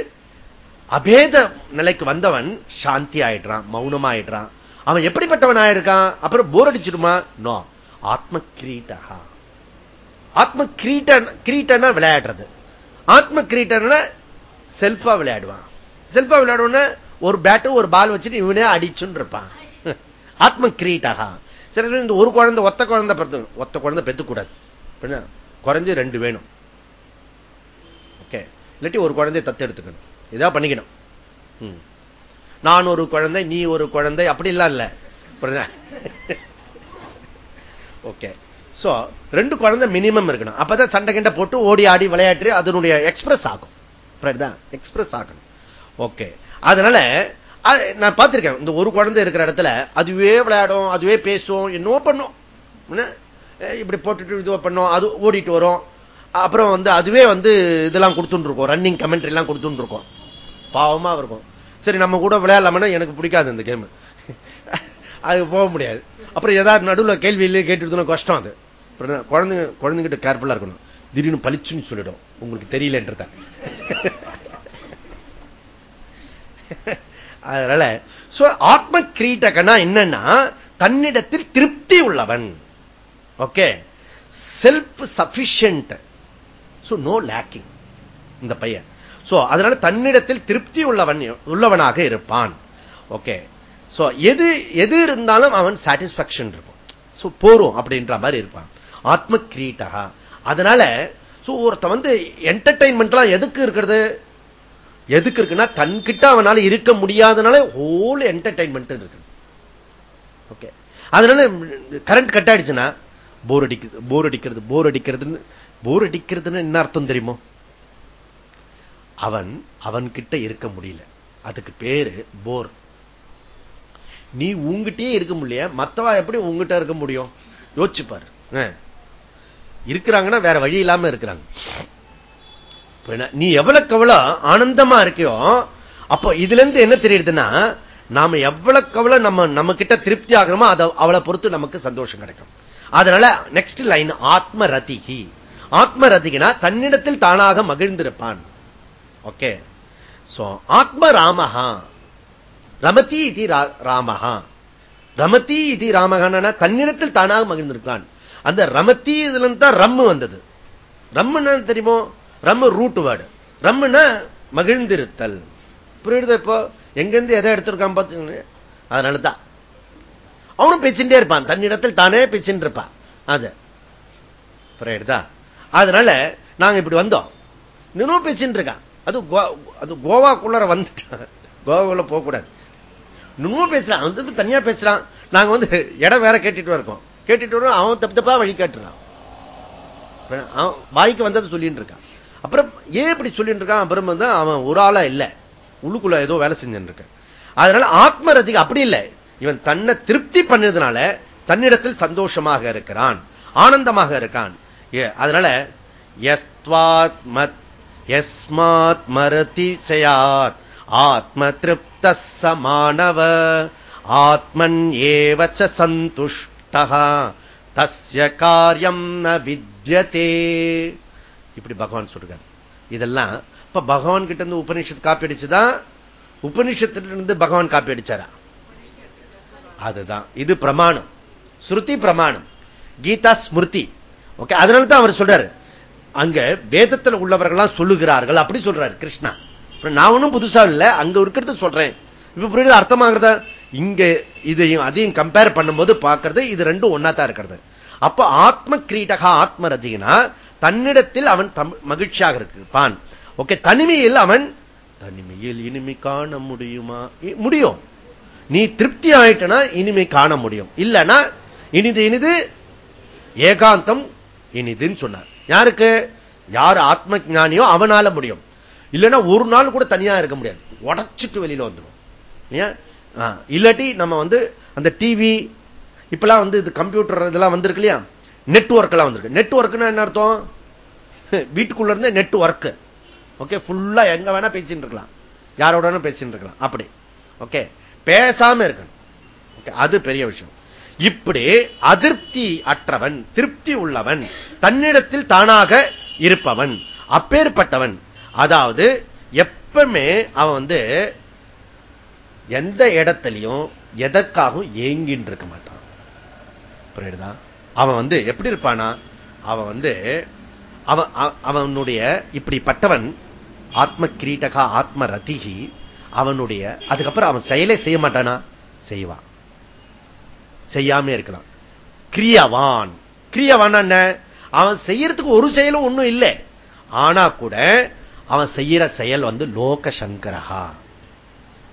அபேத நிலைக்கு வந்தவன் சாந்தி ஆயிடுறான் மௌனமா ஆயிடுறான் அவன் எப்படிப்பட்டவன் ஆயிருக்கான்? அப்புறம் போர் அடிச்சிருமா நோ ஆத்ம கிரீட்டா ஆத்ம கிரீட்ட கிரீட்டனா விளையாடுறது. ஆத்ம கிரீட்டன செல்ஃபா விளையாடுவான். செல்ஃபா விளையாடுவோன்னா ஒரு பேட்டு ஒரு பால் வச்சுட்டு இவனே அடிச்சுன்னு இருப்பான் ஆத்ம ஆகா சில இந்த ஒரு குழந்தை ஒத்த குழந்தை பிறந்து ஒத்த குழந்தை பெற்றுக்கூடாது குறைஞ்சு ரெண்டு வேணும். ஓகே இல்லாட்டி ஒரு குழந்தைய தத்து எடுத்துக்கணும். இதா பண்ணிக்கணும். நான் ஒரு குழந்தை நீ ஒரு குழந்தை அப்படி இல்ல. இல்ல ஓகே சோ ரெண்டு குழந்தை மினிமம் இருக்கணும். அப்பதான் சண்டை கிண்ட போட்டு ஓடி ஆடி விளையாட்டு அதனுடைய எக்ஸ்பிரஸ் ஆகும். எக்ஸ்பிரஸ் ஆகணும். ஓகே அதனால நான் பார்த்திருக்கேன் இந்த ஒரு குழந்தை இருக்கிற இடத்துல அதுவே விளையாடும் அதுவே பேசும் என்னவோ பண்ணும். இப்படி போட்டுட்டு இதுவோ பண்ணும் அது ஓடிட்டு வரும். அப்புறம் வந்து அதுவே வந்து இதெல்லாம் கொடுத்துட்டு இருக்கோம் ரன்னிங் கமெண்ட்ரி எல்லாம் கொடுத்துட்டு இருக்கோம் பாவமா இருக்கும். சரி நம்ம கூட விளையாடலாம்னா எனக்கு பிடிக்காது இந்த கேம் அது போக முடியாது. அப்புறம் ஏதாவது நடுவில் கேள்வி இல்லையே கேட்டு கஷ்டம் அது. குழந்தைங்க குழந்தைங்கிட்ட கேர்ஃபுல்லா இருக்கணும். திடீர்னு பளிச்சுன்னு சொல்லிடும். உங்களுக்கு தெரியலன்றத. அதனால ஆத்ம கிரீட்டகனா என்னன்னா தன்னிடத்தில் திருப்தி உள்ளவன். Okay self sufficient no lacking இந்த பையன். சோ அதனால தன்னிடத்தில் திருப்தி உள்ளவன் உள்ளவனாக இருப்பான். ஓகே சோ எது எது இருந்தாலும் அவன் சாட்டிஸ்பாக்சன் இருக்கும். போரும் அப்படின்ற மாதிரி இருப்பான். ஆத்ம கிரீட்டகா அதனால ஒருத்த வந்து என்டர்டைன்மெண்ட் எதுக்கு இருக்கிறது? எதுக்கு இருக்குன்னா தன்கிட்ட அவனால இருக்க முடியாதனால ஹோல் என்டர்டைன்மெண்ட் இருக்கு ஓகே அதனால கரண்ட் கட் ஆயிடுச்சுன்னா போர் அடிக்கிறது போர் அடிக்கிறது போர் அடிக்கிறதுன்னு போர் அடிக்கிறதுன்னு என்ன அர்த்தம் தெரியுமோ? அவன் அவன் கிட்ட இருக்க முடியல. அதுக்கு பேரு போர் நீ உங்ககிட்டயே இருக்க முடியல மத்தவா எப்படி உங்ககிட்ட இருக்க முடியும்? யோசிச்சுப்பாரு இருக்கிறாங்கன்னா வேற வழி இல்லாம இருக்கிறாங்க. நீ எவ்வளவுக்கு எவ்வளவு ஆனந்தமா இருக்கியோ அப்போ இதுல இருந்து என்ன தெரியுதுன்னா நாம எவ்வளவுக்கு எவ்வளவு நம்ம நம்ம கிட்ட திருப்தி ஆகிறோமோ அதை அவளை பொறுத்து நமக்கு சந்தோஷம் கிடைக்கும். அதனால நெக்ஸ்ட் லைன் ஆத்ம ரதிகி ஆத்ம ரதிகினா தன்னிடத்தில் தானாக மகிழ்ந்திருப்பான். ஓகே ஆத்ம ராமஹா ரமதி இது ராமஹா. ரமதி இது ராமகான தன்னிடத்தில் தானாக மகிழ்ந்திருக்கான் அந்த ரமத்தி இதுல இருந்து தான் ரம்மு வந்தது. ரம்முன்னு தெரியுமோ? ரம்மு ரூட் வேர்டு ரம்முன்னா மகிழ்ந்திருத்தல். புரியுது இப்போ? எங்கிருந்து எதை எடுத்திருக்கான் பார்த்து அதனால தான் அவனும் பேச்சுட்டே இருப்பான். தன்னிடத்தில் தானே பேச்சுட்டு இருப்பான். அது. புரியுதா? அதனால நாங்க இப்படி வந்தோம். இன்னும் பேச்சுட்டு இருக்கான். அது அது கோவாக்குள்ளார வந்துட்டான். கோவாக்குள்ள போகக்கூடாது. இன்னும் பேசுறான். வந்து தனியா பேசுறான். நாங்க வந்து இடம் வேற கேட்டுட்டு இருக்கோம் கேட்டுட்டு அவன் தப்பு தப்பா வழி காட்டுறான். வாய்க்கு வந்ததை சொல்லிட்டு இருக்கான். அப்புறம் ஏன் இப்படி சொல்லிட்டு இருக்கான்? அப்புறம் வந்து அவன் ஒரு ஆளா இல்ல. உள்ளுக்குள்ள ஏதோ வேலை செஞ்சுட்டு அதனால ஆத்ம ரதிக்கு அப்படி இல்லை. இவன் தன்னை திருப்தி பண்ணதுனால தன்னிடத்தில் சந்தோஷமாக இருக்கிறான். ஆனந்தமாக இருக்கான். அதனால எஸ்மாத் மரதி செயாத். ஆத்ம திருப்த சமானவ ஆத்மன் ஏவச்ச சந்துஷ்ட. தஸ்ய காரியம் ந வித்யதே. இப்படி பகவான் சொல்றார். இதெல்லாம் இப்ப பகவான் கிட்ட இருந்து உபனிஷத் காப்பி அடிச்சுதான் உபனிஷத்திலிருந்து பகவான் காப்பி அடிச்சாரா? அதுதான். இது பிரமாணம். ஸ்ருதி பிரமாணம். கீதா ஸ்மிருதி. ஓகே அதனால தான் அவர் சொல்றாரு. அங்க வேதத்தில் உள்ளவர்கள்லாம் சொல்லுகிறார்கள் அப்படி சொல்றாரு கிருஷ்ணா. நான் ஒன்னும் புதுசா இல்ல அங்க இருக்கிறது சொல்றேன். இப்ப புரியுது அர்த்தமாகிறத? இங்க இதையும் அதையும் கம்பேர் பண்ணும்போது பார்க்கறது இது ரெண்டும் ஒன்னா தான் இருக்கிறது. அப்ப ஆத்ம கிரீடகா ஆத்ம ரதினா தன்னிடத்தில் அவன் மகிழ்ச்சியாக இருப்பான். ஓகே தனிமையில் அவன் தனிமையில் இனிமை காண முடியுமா? முடியும். நீ திருப்தி ஆயிட்டனா இனிமை காண முடியும். இல்லனா இனிது இனிது ஏகாந்தம் இனிதுன்னு சொன்னார். யாருக்கு? யார் ஆத்ம ஜானியோ அவனால முடியும். இல்லைன்னா ஒரு நாள் கூட தனியா இருக்க முடியாது. உடச்சிட்டு வெளியில வந்துடும் இல்லாட்டி நம்ம வந்து அந்த டிவி இப்பெல்லாம் வந்து இது கம்ப்யூட்டர் இதெல்லாம் வந்திருக்கு இல்லையா? நெட்ஒர்க் எல்லாம் வந்திருக்கு. நெட்ஒர்க்னா என்ன அர்த்தம்? வீட்டுக்குள்ள இருந்து நெட்ஒர்க் ஓகே ஃபுல்லா எங்க வேணா பேசிட்டு இருக்கலாம். யாரோட பேசிட்டு இருக்கலாம். அப்படி. ஓகே பேசாம இருக்கணும். அது பெரிய விஷயம். இப்படி அதிருப்தி அற்றவன் திருப்தி உள்ளவன் தன்னிடத்தில் தானாக இருப்பவன் அப்பேற்பட்டவன். அதாவது எப்பவுமே அவன் வந்து எந்த இடத்துலையும் எதற்காகவும் ஏங்கின்னு இருக்க மாட்டான். புரியுதா அவன் வந்து எப்படி இருப்பானா? அவன் வந்து அவன் அவனுடைய இப்படிப்பட்டவன் ஆத்ம கிரீட்டகா ஆத்ம ரதிகி அவனுடைய அதுக்கப்புறம் அவன் செயலே செய்ய மாட்டானா? செய்வான். செய்யாம இருக்கலாம். கிரியவான். கிரியவான் என்ன? அவன் செய்யறதுக்கு ஒரு செயலும் ஒண்ணும் இல்லை. ஆனா கூட அவன் செய்யற செயல் வந்து லோக சங்கரஹா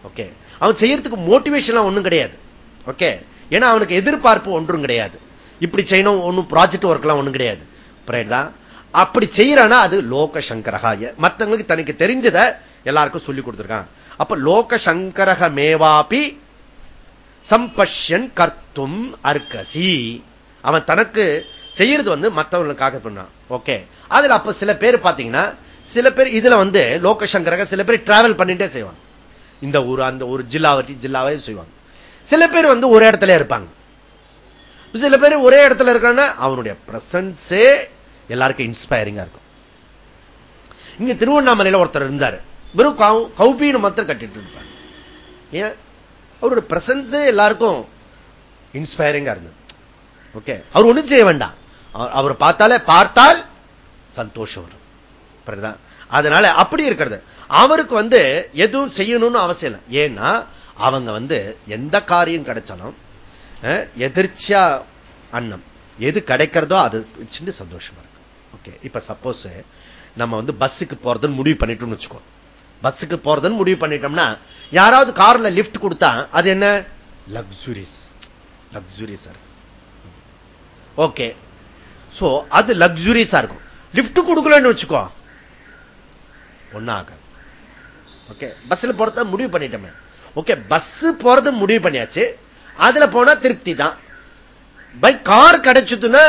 ஓகே? அவன் செய்யறதுக்கு மோட்டிவேஷன் ஒன்றும் கிடையாது. ஓகே ஏன்னா அவனுக்கு எதிர்பார்ப்பு ஒன்றும் கிடையாது. இப்படி செய்யணும் ஒன்றும் ப்ராஜெக்ட் ஒர்க்லாம் ஒன்றும் ஒண்ணும் கிடையாது. அப்படி செய்யறானா அது லோக சங்கரகா மத்தவங்களுக்கு தனக்கு தெரிஞ்சத எல்லாருக்கும் சொல்லி கொடுத்துருக்கான். அப்ப லோக சங்கரக மேவாபி சம்பஷ்யன் கர்த்தும் அர்க்கசி. அவன் தனக்கு செய்யறது வந்து மற்றவர்களுக்காக பண்ணான். ஓகே அதுல அப்ப சில பேர் பாத்தீங்கன்னா சில பேர் இதுல வந்து லோக சங்கரக சில பேர் டிராவல் பண்ணிட்டே செய்வான் இந்த ஊர் அந்த ஒரு ஜில்லாவட்டி ஜில்லாவே செய்வாங்க. சில பேர் வந்து ஒரே இடத்துல இருப்பாங்க. சில பேர் ஒரே இடத்துல இருக்காங்கன்னா அவனுடைய பிரசன்ஸே எல்லாருக்கும் இன்ஸ்பைரிங்கா இருக்கும். இங்க திருவண்ணாமலையில ஒருத்தர் இருந்தாரு. வெறும் கௌபீனு மாத்திரம் கட்டிட்டு இருப்பார். ஏன்? அவருடைய பிரசன்ஸே எல்லாருக்கும் இன்ஸ்பைரிங்கா இருந்தது. ஓகே அவர் ஒண்ணும் செய்ய வேண்டாம். அவர் பார்த்தாலே பார்த்தால் சந்தோஷம் வரும். அதனால அப்படி இருக்கிறது. அவருக்கு வந்து எதுவும் செய்யணும்னு அவசியம் இல்லை. ஏன்னா அவங்க வந்து எந்த காரியம் கிடைச்சாலும் எதிர்ச்சியா அன்னம் எது கிடைக்கிறதோ அது வச்சுட்டு சந்தோஷமா இருக்கும் ஓகே இப்ப சப்போஸ் நம்ம வந்து பஸ்ஸுக்கு போறதுன்னு முடிவு பண்ணிட்டோம்னு வச்சுக்கோ பஸ்ஸுக்கு போறதுன்னு முடிவு பண்ணிட்டோம்னா யாராவது கார்ல லிப்ட் கொடுத்தா அது என்ன? லக்ஸுரிஸ் லக்ஸுரிஸா இருக்கும். ஓகே. சோ அது லக்ஸுரிஸா இருக்கும். லிப்ட் கொடுக்கலன்னு வச்சுக்கோ. ஒன்னாகும் ஓகே பஸ்ல போறத முடிவு பண்ணிட்டோமே. ஓகே பஸ் போறது முடிவு பண்ணியாச்சு. அதுல போனா திருப்தி தான். பை கார் கிடைச்சதுன்னா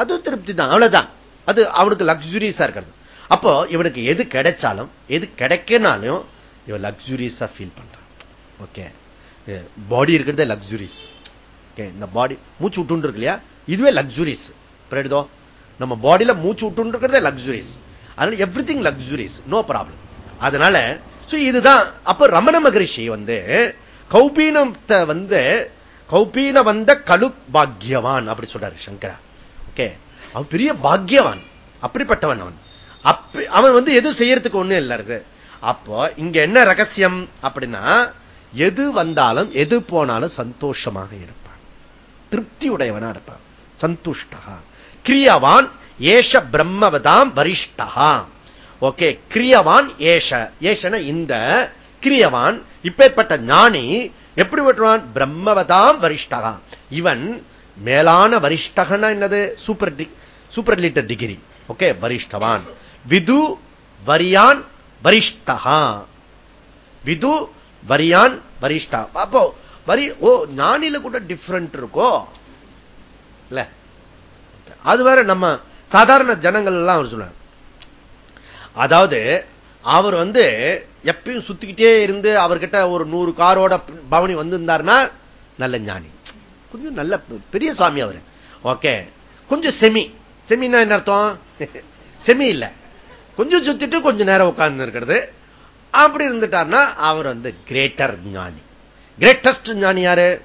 அது திருப்தி தான். அவ்வளவுதான். அது அவனுக்கு லக்ஸுரியஸா இருக்கிறது. அப்போ இவனுக்கு எது கிடைச்சாலும் எது கிடைக்கனாலும் இவன் லக்ஸுரியஸா ஃபீல் பண்றான். ஓகே பாடி eh, இருக்கிறதே லக்ஸுரிஸ் ஓகே இந்த பாடி மூச்சு விட்டு இருக்கு இல்லையா? இதுவே லக்ஸுரிஸ் புரியுதோ நம்ம பாடியில மூச்சு விட்டு இருக்கிறதே லக்ஸுரிஸ் அதனால everything luxuries no problem அதனால இதுதான். அப்ப ரமண மகரிஷி வந்து கௌபீனத்தை வந்து கௌபீன வந்த கழு பாக்யவான் அப்படி சொல்றாரு சங்கரா. ஓகே? அவன் பெரிய பாக்யவான். அப்படிப்பட்டவன் அவன். அவன் வந்து எது செய்யறதுக்கு ஒண்ணு இல்ல இருக்கு. அப்போ இங்க என்ன ரகசியம் அப்படின்னா எது வந்தாலும் எது போனாலும் சந்தோஷமாக இருப்பான். திருப்தி உடையவனா இருப்பான். சந்துஷ்டா கிரியவான் ஏஷ பிரம்மவதாம் வரிஷ்டகாம் ஓகே கிரியவான் ஏஷ. ஏஷன இந்த கிரியவான் இப்பேற்பட்ட ஞானி எப்படி விட்டுவான் பிரம்மவதாம் வரிஷ்டகா. இவன் மேலான வரிஷ்டகன்னா என்னது? Super superlative degree. ஓகே வரிஷ்டவான். விது வரியான் வரிஷ்டகா. விது வரியான் வரிஷ்டா. அப்போ வரி ஓ ஞானில கூட டிஃப்ரெண்ட் இருக்கோ? இல்ல. அது வேற நம்ம சாதாரண ஜனங்கள் எல்லாம் அவர் சொல்ல அதாவது அவர் வந்து எப்பயும் சுத்திக்கிட்டே இருந்து அவர்கிட்ட ஒரு நூறு காரோட பவனி வந்திருந்தாருன்னா நல்ல ஞானி. கொஞ்சம் நல்ல பெரிய சுவாமி அவரு. ஓகே. கொஞ்சம் செமி. செமினா என்ன அர்த்தம்? செமி இல்ல. கொஞ்சம் சுத்திட்டு கொஞ்சம் நேரம் உட்கார்ந்து இருக்கிறது. அப்படி இருந்துட்டார்னா அவர் வந்து கிரேட்டர் ஞானி. கிரேட்டஸ்ட் ஞானி யாரு?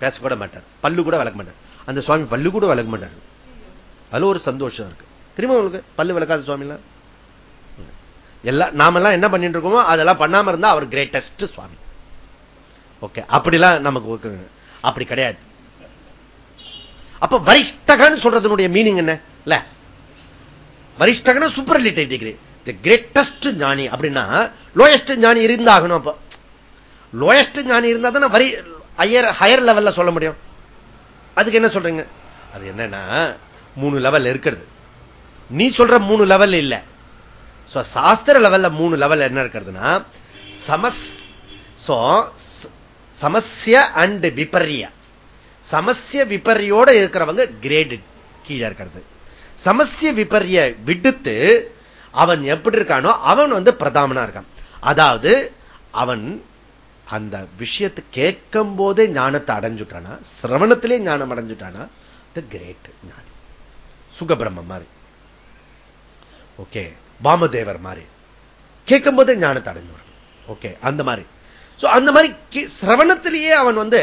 பேசக்கூட மாட்டார். பல்லு கூட வளர்க்க மாட்டார். அந்த சுவாமி பல்லு கூட வளர்க்க மாட்டார். அது ஒரு சந்தோஷம் இருக்கு. தெரியுமா உங்களுக்கு? பல்லு விளக்காத சுவாமிலாம். எல்லாம் நாமெல்லாம் என்ன பண்ணிட்டு இருக்கோமோ அதெல்லாம் பண்ணாம இருந்தா அவர் கிரேட்டஸ்ட் சுவாமி. ஓகே அப்படிலாம் நமக்கு அப்படி கிடையாது. அப்ப வரிஷ்டகன்னு சொல்றதுனுடைய மீனிங் என்ன? இல்ல. வரிஷ்டகன superlative degree the greatest ஞானி அப்படின்னா லோயஸ்ட் ஞானி இருந்தாகணும் அப்ப. லோயஸ்ட் ஞானி இருந்தா தான் வரி ஹையர் ஹையர் லெவல்ல சொல்ல முடியும். அதுக்கு என்ன சொல்றீங்க? அது என்னன்னா மூணு லெவல் இருக்கிறது. நீ சொல்ற மூணு லெவல் இல்ல. சாஸ்திர லெவல்ல மூணு லெவல் என்ன இருக்கிறதுனா சமஸ் சமஸ்ய அண்ட் விபரிய. சமஸ்ய விபரியோட இருக்கிறவங்க கிரேடு கீழே இருக்கிறது. சமஸ்ய விபரிய விடுத்து அவன் எப்படி இருக்கானோ அவன் வந்து பிரதாமனா இருக்கான். அதாவது அவன் அந்த விஷயத்தை கேட்கும் போதே ஞானத்தை அடைஞ்சுட்டானா சிரவணத்திலே ஞானம் அடைஞ்சுட்டானா கிரேட் ஞானி. சுகபிரம்ம மாதிரி. ஓகே வாமதேவர் மாதிரி. கேட்கும் போதே ஞானத்தை அடைஞ்சு ஓகே அந்த மாதிரி. அந்த மாதிரி சிரவணத்திலேயே அவன் வந்து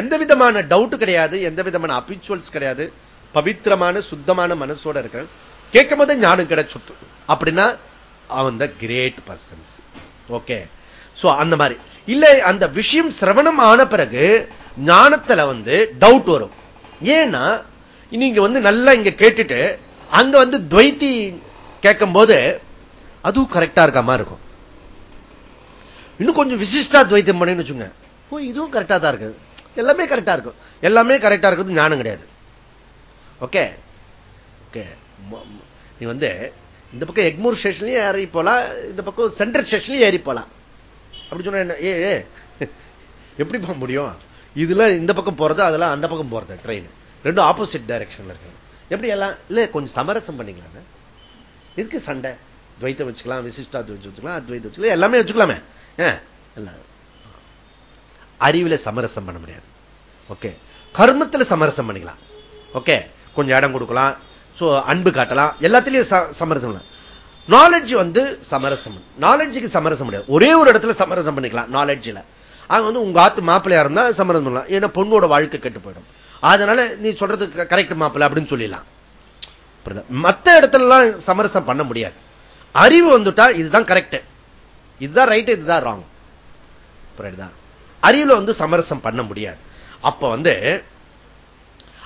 எந்த விதமான டவுட் கிடையாது எந்த விதமான அபிச்சுவல்ஸ் கிடையாது. பவித்திரமான சுத்தமான மனசோட இருக்கிற கேட்கும் போதே ஞானம் கிடைச்சு அப்படின்னா அவன் the great persons okay so அந்த மாதிரி. இல்ல அந்த விஷயம் சிரவணம் ஆன பிறகு ஞானத்துல வந்து டவுட் வரும். ஏன்னா நீங்க வந்து நல்லா இங்க கேட்டுட்டு அங்க வந்து துவைத்தி கேட்கும் போது அதுவும் கரெக்டா இருக்க மாதிரி இருக்கும். இன்னும் கொஞ்சம் விசிஷ்டா துவைத்தம் பண்ணு வச்சுங்க ஓ இதுவும் கரெக்டா தான் இருக்குது. எல்லாமே கரெக்டா இருக்கும். எல்லாமே கரெக்டா இருக்குது ஞானம் கிடையாது. ஓகே ஓகே நீ வந்து இந்த பக்கம் எக்மூர் ஸ்டேஷன்லயும் ஏறி போலாம் இந்த பக்கம் சென்ட்ரல் ஸ்டேஷன்லயும் ஏறி போலாம். அப்படி சொன்ன என்ன? ஏ எப்படி போக முடியும்? இதுல இந்த பக்கம் போறது அதெல்லாம் அந்த பக்கம் போறது ட்ரெயின் ரெண்டும் ஆப்போசிட் டைரக்ஷன்ல இருக்கு. எப்படி எல்லாம்? இல்ல கொஞ்சம் சமரசம் பண்ணிக்கலாம். இருக்கு சண்டை. துவைத்தம் வச்சுக்கலாம் விசிஷ்டா வச்சுக்கலாம் அத்வைத்தம் வச்சுக்கலாம் எல்லாமே வச்சுக்கலாமே. அறிவுல சமரசம் பண்ண முடியாது. ஓகே. கர்மத்துல சமரசம் பண்ணிக்கலாம். ஓகே. கொஞ்சம் இடம் கொடுக்கலாம். அன்பு காட்டலாம். எல்லாத்திலையும் சமரசம் நாலேஜ் வந்து சமரசம் நாலேஜுக்கு சமரசம் முடியாது ஒரே ஒரு இடத்துல சமரசம் பண்ணிக்கலாம் நாலேஜ்ல அங்க வந்து உங்க ஆத்து மாப்பிள்ளையா இருந்தா சமரசம் பண்ணலாம். ஏன்னா பொண்ணோட வாழ்க்கை கெட்டு போயிடும். அதனால நீ சொல்றது கரெக்ட் மாப்பிள்ளை அப்படின்னு சொல்லிடலாம். மத்த இடத்துல எல்லாம் சமரசம் பண்ண முடியாது. அறிவு வந்துட்டா இதுதான் கரெக்ட் இதுதான் ரைட் இதுதான் ராங் அறிவுல வந்து சமரசம் பண்ண முடியாது. அப்ப வந்து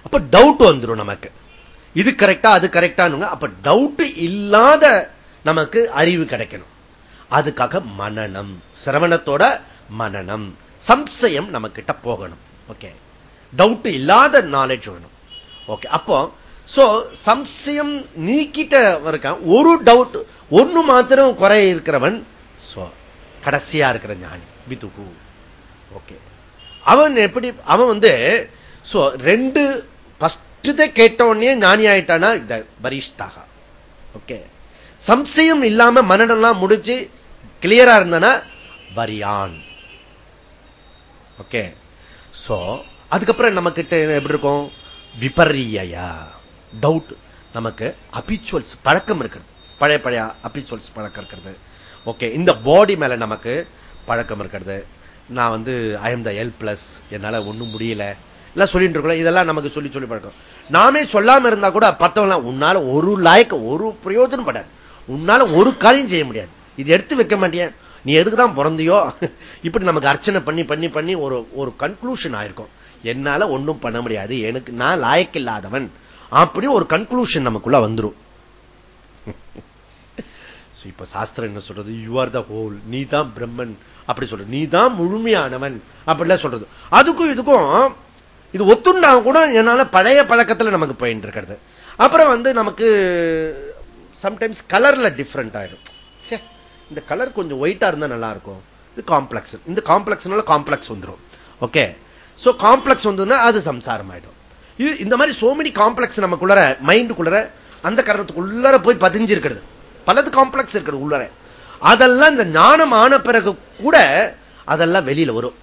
அப்ப டவுட் வந்துடும் நமக்கு. இது கரெக்டா அது கரெக்டானுங்க அப்ப டவுட் இல்லாத நமக்கு அறிவு கிடைக்கணும். அதுக்காக மனநம். சிரவணத்தோட மனநம். சம்சயம் நம்ம கிட்ட போகணும். ஓகே டவுட் இல்லாத நாலேஜ் வேணும். ஓகே அப்போ சோ சம்சயம் நீக்கிட்ட இருக்கான் ஒரு டவுட் ஒண்ணு மாத்திரம் குறை இருக்கிறவன் கடைசியா இருக்கிற ஞானி விதுகு ஓகே அவன் எப்படி அவன் வந்து ரெண்டு கேட்ட உடனே ஞானி ஆயிட்டானா? இந்த பரிஷ்டாக. ஓகே சம்சயம் இல்லாம மனநெல்லாம் முடிச்சு கிளியரா இருந்தனா? வரியான். ஓகே சோ அதுக்கப்புறம் நமக்கு எப்படி இருக்கும்? விபரியா டவுட் நமக்கு அபிச்சுவல்ஸ் பழக்கம் இருக்கிறது பழைய பழைய அபிச்சுவல்ஸ் பழக்கம் இருக்கிறது. ஓகே இந்த பாடி மேல நமக்கு பழக்கம் இருக்கிறது. நான் வந்து I am the helpless என்னால ஒண்ணும் முடியல. எல்லாம் சொல்லிட்டு இருக்கோம் இதெல்லாம் நமக்கு சொல்லி சொல்லி பழக்கம். நாமே சொல்லாம இருந்தா கூட பத்தவங்க உன்னால ஒரு லாய்க்கு ஒரு பிரயோஜனம் படாது. உன்னால ஒரு காரியம் செய்ய முடியாது. இது எடுத்து வைக்க மாட்டேன் நீ எதுக்கு தான் பிறந்தியோ? இப்படி நமக்கு அர்ச்சனை பண்ணி பண்ணி பண்ணி ஒரு ஒரு கன்க்ளூஷன் ஆயிருக்கும். என்னால ஒன்றும் பண்ண முடியாது. எனக்கு நான் லாயக்கில்லாதவன். அப்படி ஒரு கன்க்ளூஷன் நமக்குள்ள வந்துடும் இப்ப சாஸ்திரம் என்ன சொல்றது? யூ ஆர் த ஹோல் நீ தான் பிரம்மன். அப்படி சொல்ற நீ தான் முழுமையானவன். அப்படிலாம் சொல்றது. அதுக்கும் இதுக்கும் இது ஒத்துண்டா கூட என்னால பழைய பழக்கத்துல நமக்கு போயிட்டு இருக்கிறது. அப்புறம் வந்து நமக்கு சம்டைம்ஸ் கலர்ல டிஃப்ரெண்ட் ஆயிடும் இந்த கலர் கொஞ்சம் ஒயிட்டா இருந்தா நல்லா இருக்கும் இது காம்ப்ளெக்ஸ் இந்த காம்ப்ளெக்ஸ்னால காம்ப்ளெக்ஸ் வந்துடும் ஓகே சோ காம்ப்ளெக்ஸ் வந்ததுன்னா அது சம்சாரம் ஆயிடும் இந்த மாதிரி சோ மெனி காம்ப்ளெக்ஸ் நமக்குள்ள மைண்டுக்குள்ள அந்த காரணத்துக்குள்ளார போய் பதிஞ்சிருக்கிறது. பலது காம்ப்ளெக்ஸ் இருக்கிறது உள்ளர. அதெல்லாம் இந்த ஞானம் ஆன பிறகு கூட அதெல்லாம் வெளியில வரும்.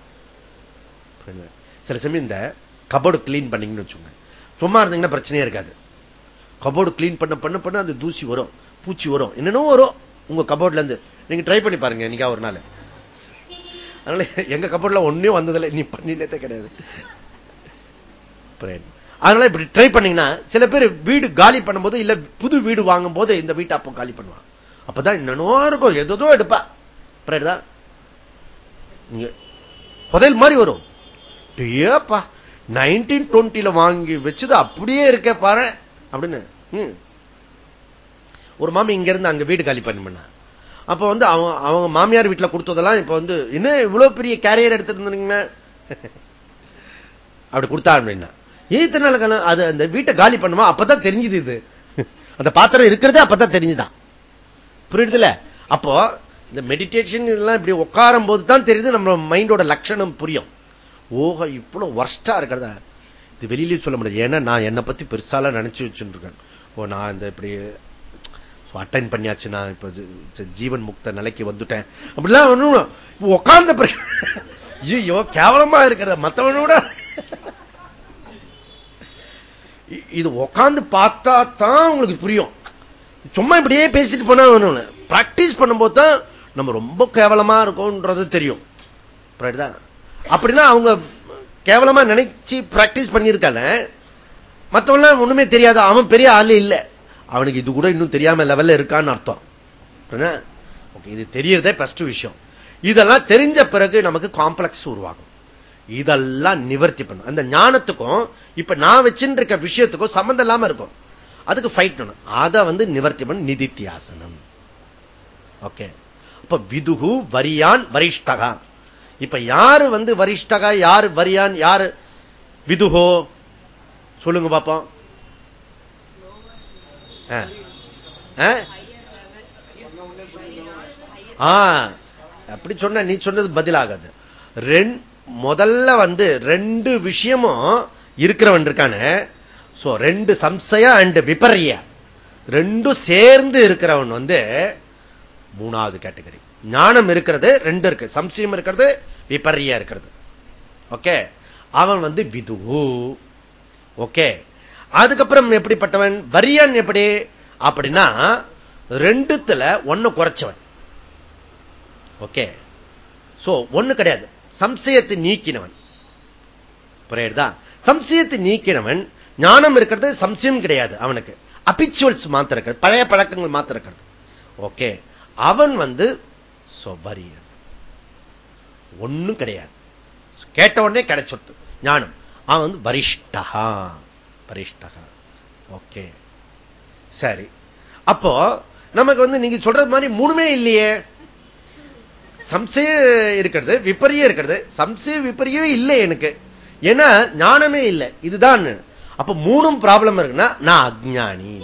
சில சமயம் இந்த கபோர்டு கிளீன் பண்ணீங்கன்னு வச்சுங்க சும்மா இருந்தீங்கன்னா பிரச்சனையே இருக்காது. கபோர்டு கிளீன் பண்ண பண்ண பண்ண அந்த தூசி வரும். பூச்சி வரும். என்னென்னோ வரும். உங்க கபோர்ட்ல இருந்து. நீங்க ட்ரை பண்ணி பாருங்க இன்னைக்கா ஒரு நாள். அதனால எங்க கபோர்ட்ல ஒன்னும் வந்ததில்லை. நீ பண்ணினதே கிடையாது. அதனால இப்படி ட்ரை பண்ணீங்கன்னா சில பேர் வீடு காலி பண்ணும்போது இல்ல புது வீடு வாங்கும் போது இந்த வீட்டை அப்போ காலி பண்ணுவான் அப்பதான் என்னன்னோ இருக்கும் எதோ எடுப்பா. தான் நீங்க புதையல் மாதிரி வரும். ஏப்பா நைன்டீன் டுவெண்ட்டில வாங்கி வச்சது அப்படியே இருக்க பாரு அப்படின்னு. ஒரு மாமி இங்க இருந்து அங்க வீடு காலி பண்ண அப்ப வந்து அவங்க அவங்க மாமியார் வீட்டுல கொடுத்ததெல்லாம் இப்ப வந்து என்ன இவ்வளவு பெரிய கேரியர் எடுத்துருந்தீங்க அப்படி கொடுத்தா அப்படின்னா. ஏத்தனால அது அந்த வீட்டை காலி பண்ணுமா? அப்பதான் தெரிஞ்சுது இது. அந்த பாத்திரம் இருக்கிறதே அப்பதான் தெரிஞ்சுதான். புரியுதுல? அப்போ இந்த மெடிடேஷன் இதெல்லாம் இப்படி உட்காரும் போது தான் தெரியுது நம்ம மைண்டோட லட்சணம் புரியும். ஓஹோ இவ்வளவு ஒர்ஸ்டா இருக்கிறதா? இது வெளியிலேயே சொல்ல முடியாது. ஏன்னா நான் என்னை பத்தி பெருசால நினைச்சு வச்சுருக்கேன் ஓ நான் இந்த இப்படி அட்டைன் பண்ணியாச்சு. நான் இப்ப ஜீவன் முக்த நிலைக்கு வந்துட்டேன். அப்படிலாம் ஒண்ணும் உட்கார்ந்த பிறகு ஐயோ கேவலமா இருக்கிறத? மத்தவனோட இது உட்காந்து பார்த்தா தான் உங்களுக்கு புரியும். சும்மா இப்படியே பேசிட்டு போனா பிராக்டிஸ் பண்ணும்போது தான் நம்ம ரொம்ப கேவலமா இருக்கோன்றது தெரியும். அப்படின்னா அவங்க கேவலமா நினைச்சு பிராக்டிஸ் பண்ணிருக்கான மத்தவெல்லாம் ஒண்ணுமே தெரியாது. அவன் பெரிய ஆளு இல்லை. அவனுக்கு இது கூட இன்னும் தெரியாம லெவல்ல இருக்கான்னு அர்த்தம். இது தெரியறதே ஃபர்ஸ்ட் விஷயம். இதெல்லாம் தெரிஞ்ச பிறகு நமக்கு காம்ப்ளெக்ஸ் உருவாகும். இதெல்லாம் நிவர்த்தி பண்ணும். அந்த ஞானத்துக்கும் இப்ப நான் வச்சுன்னு இருக்க விஷயத்துக்கும் சம்பந்தம் இல்லாம இருக்கும். அதுக்கு ஃபைட் பண்ணும் அதை வந்து நிவர்த்தி பண்ணும் நிதித்தியாசனம். ஓகே அப்ப விதுகு வரியான் வரிஷ்டகா. இப்ப யாரு வந்து வரிஷ்டகா யாரு வரியான் யாரு விதுகோ? சொல்லுங்க பாப்போம். அப்படி சொன்ன நீ சொன்னது பதிலாகாது. முதல்ல வந்து ரெண்டு விஷயமும் இருக்கிறவன் இருக்கானு. ரெண்டு சம்சய அண்ட் விபரிய. ரெண்டும் சேர்ந்து இருக்கிறவன் வந்து மூணாவது கேட்டகரி ஞானம் இருக்கிறது ரெண்டு இருக்கு. சம்சயம் இருக்கிறது விபரியா இருக்கிறது. ஓகே அவன் வந்து விது. ஓகே அதுக்கப்புறம் எப்படிப்பட்டவன்? வரியன் எப்படி? அப்படின்னா ரெண்டுத்துல ஒன்னு குறைச்சவன். ஓகே சோ ஒண்ணு கிடையாது. சம்சயத்தை நீக்கினவன். புரியுதா? சம்சயத்தை நீக்கினவன் ஞானம் இருக்கிறது சம்சயம் கிடையாது அவனுக்கு. அபிச்சுவல்ஸ் மாத்திர இருக்கிறது பழைய பழக்கங்கள் மாத்திர இருக்கிறது. ஓகே அவன் வந்து வரியன் ஒன்னும் கிடையாது. கேட்ட உடனே கிடைச்சொட்டு ஞானம். அவன் வந்து வரிஷ்டகா. வரிஷ்டகா. ஓகே சரி. அப்போ நமக்கு வந்து நீங்க சொல்றது மாதிரி மூணுமே இல்லையே. சம்சயம் இருக்கிறது விபரியம் இருக்கிறது. சம்சயம் விபரியம் இல்லை எனக்கு. ஏன்னா ஞானமே இல்லை. இதுதான். அப்ப மூணும் ப்ராப்ளம் இருக்குன்னா நான் அஜானி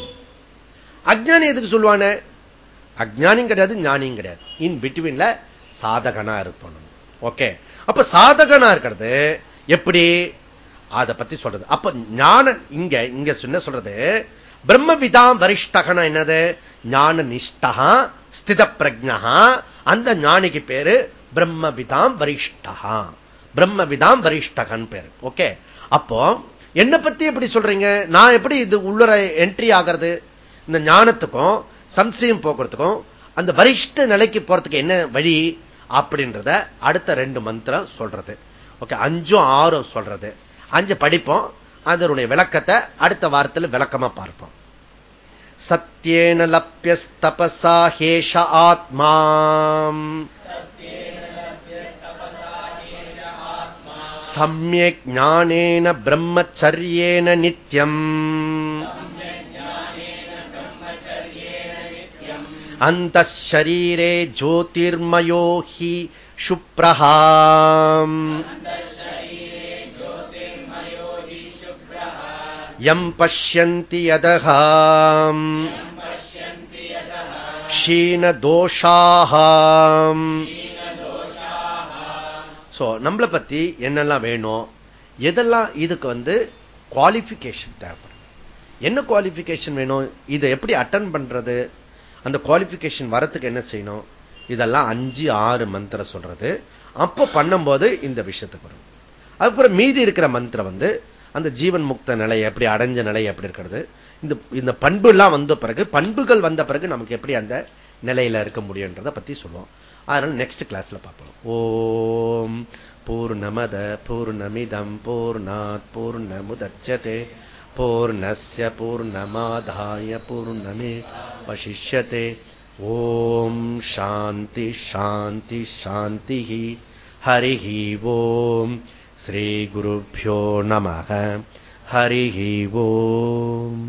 அஜானி எதுக்கு சொல்லுவானே? அஜானியும் கிடையாது ஞானியும் கிடையாது. இன் பிட்வீன்ல சாதகனா இருப்பணும் ஓகே அப்ப சாதகனா இருக்கிறது எப்படி? அதை பத்தி சொல்றது. அப்ப ஞான இங்க இங்க சொன்ன சொல்றது பிரம்மவிதாம் வரிஷ்டகனா என்னது? ஞான நிஷ்டகா ஸ்தித பிரஜா அந்த ஞானிக்கு பேரு பிரம்மவிதாம் வரிஷ்டகா பிரம்மவிதாம் வரிஷ்டகன் பேரு. ஓகே? அப்போ என்ன பத்தி எப்படி சொல்றீங்க? நான் எப்படி இது உள்ளுற என்ட்ரி ஆகிறது? இந்த ஞானத்துக்கும் சம்சயம் போக்குறதுக்கும் அந்த வரிஷ்ட நிலைக்கு போறதுக்கு என்ன வழி? அப்படின்றத அடுத்த ரெண்டு மந்திரம் சொல்றது. ஓகே? அஞ்சும் ஆறும் சொல்றது. அஞ்சு படிப்போம். அதனுடைய விளக்கத்தை அடுத்த வாரத்தில் விளக்கமா பார்ப்போம். சத்தியேன லப்யஸ்தபசா ஹேஷ ஆத்மா சமயக் ஞானேன பிரம்மச்சரியேன நித்யம். அந்த ஷரீரே ஜோதிர்மயோ ஹி சுப்ரஹாம். யம் பஷ்யந்தி யதகாம் க்ஷீணதோஷாம் சோ நம்மளை பத்தி என்னெல்லாம் வேணும்? எதெல்லாம் இதுக்கு வந்து குவாலிபிகேஷன் தேவைப்படும்? என்ன குவாலிபிகேஷன் வேணும்? இதை எப்படி அட்டன் பண்றது? அந்த குவாலிபிகேஷன் வரத்துக்கு என்ன செய்யணும்? இதெல்லாம் அஞ்சு ஆறு மந்திர சொல்றது. அப்ப பண்ணும்போது இந்த விஷயத்துக்கு வரும். அதுக்கப்புறம் மீதி இருக்கிற மந்திரம் வந்து அந்த ஜீவன் முக்த நிலை எப்படி அடைஞ்ச நிலை எப்படி இருக்கிறது? இந்த இந்த பண்பு எல்லாம் வந்த பிறகு பண்புகள் வந்த பிறகு நமக்கு எப்படி அந்த நிலையில இருக்க முடியும்ன்றதை பத்தி சொல்லுவோம். அதனால நெக்ஸ்ட் கிளாஸ்ல பார்ப்போம். ஓம் பூர்ணமத பூர்ணமிதம் பூர்ணாத் பூர்ணமுதட்சதே பூர்ணஸ்ய பூர்ணமாதாய பூர்ணமே வசிஷ்யते ஓம் சாந்தி சாந்தி சாந்தி ஹரி ஓம். श्रीगुरुभ्यो नमः हरिः ओम्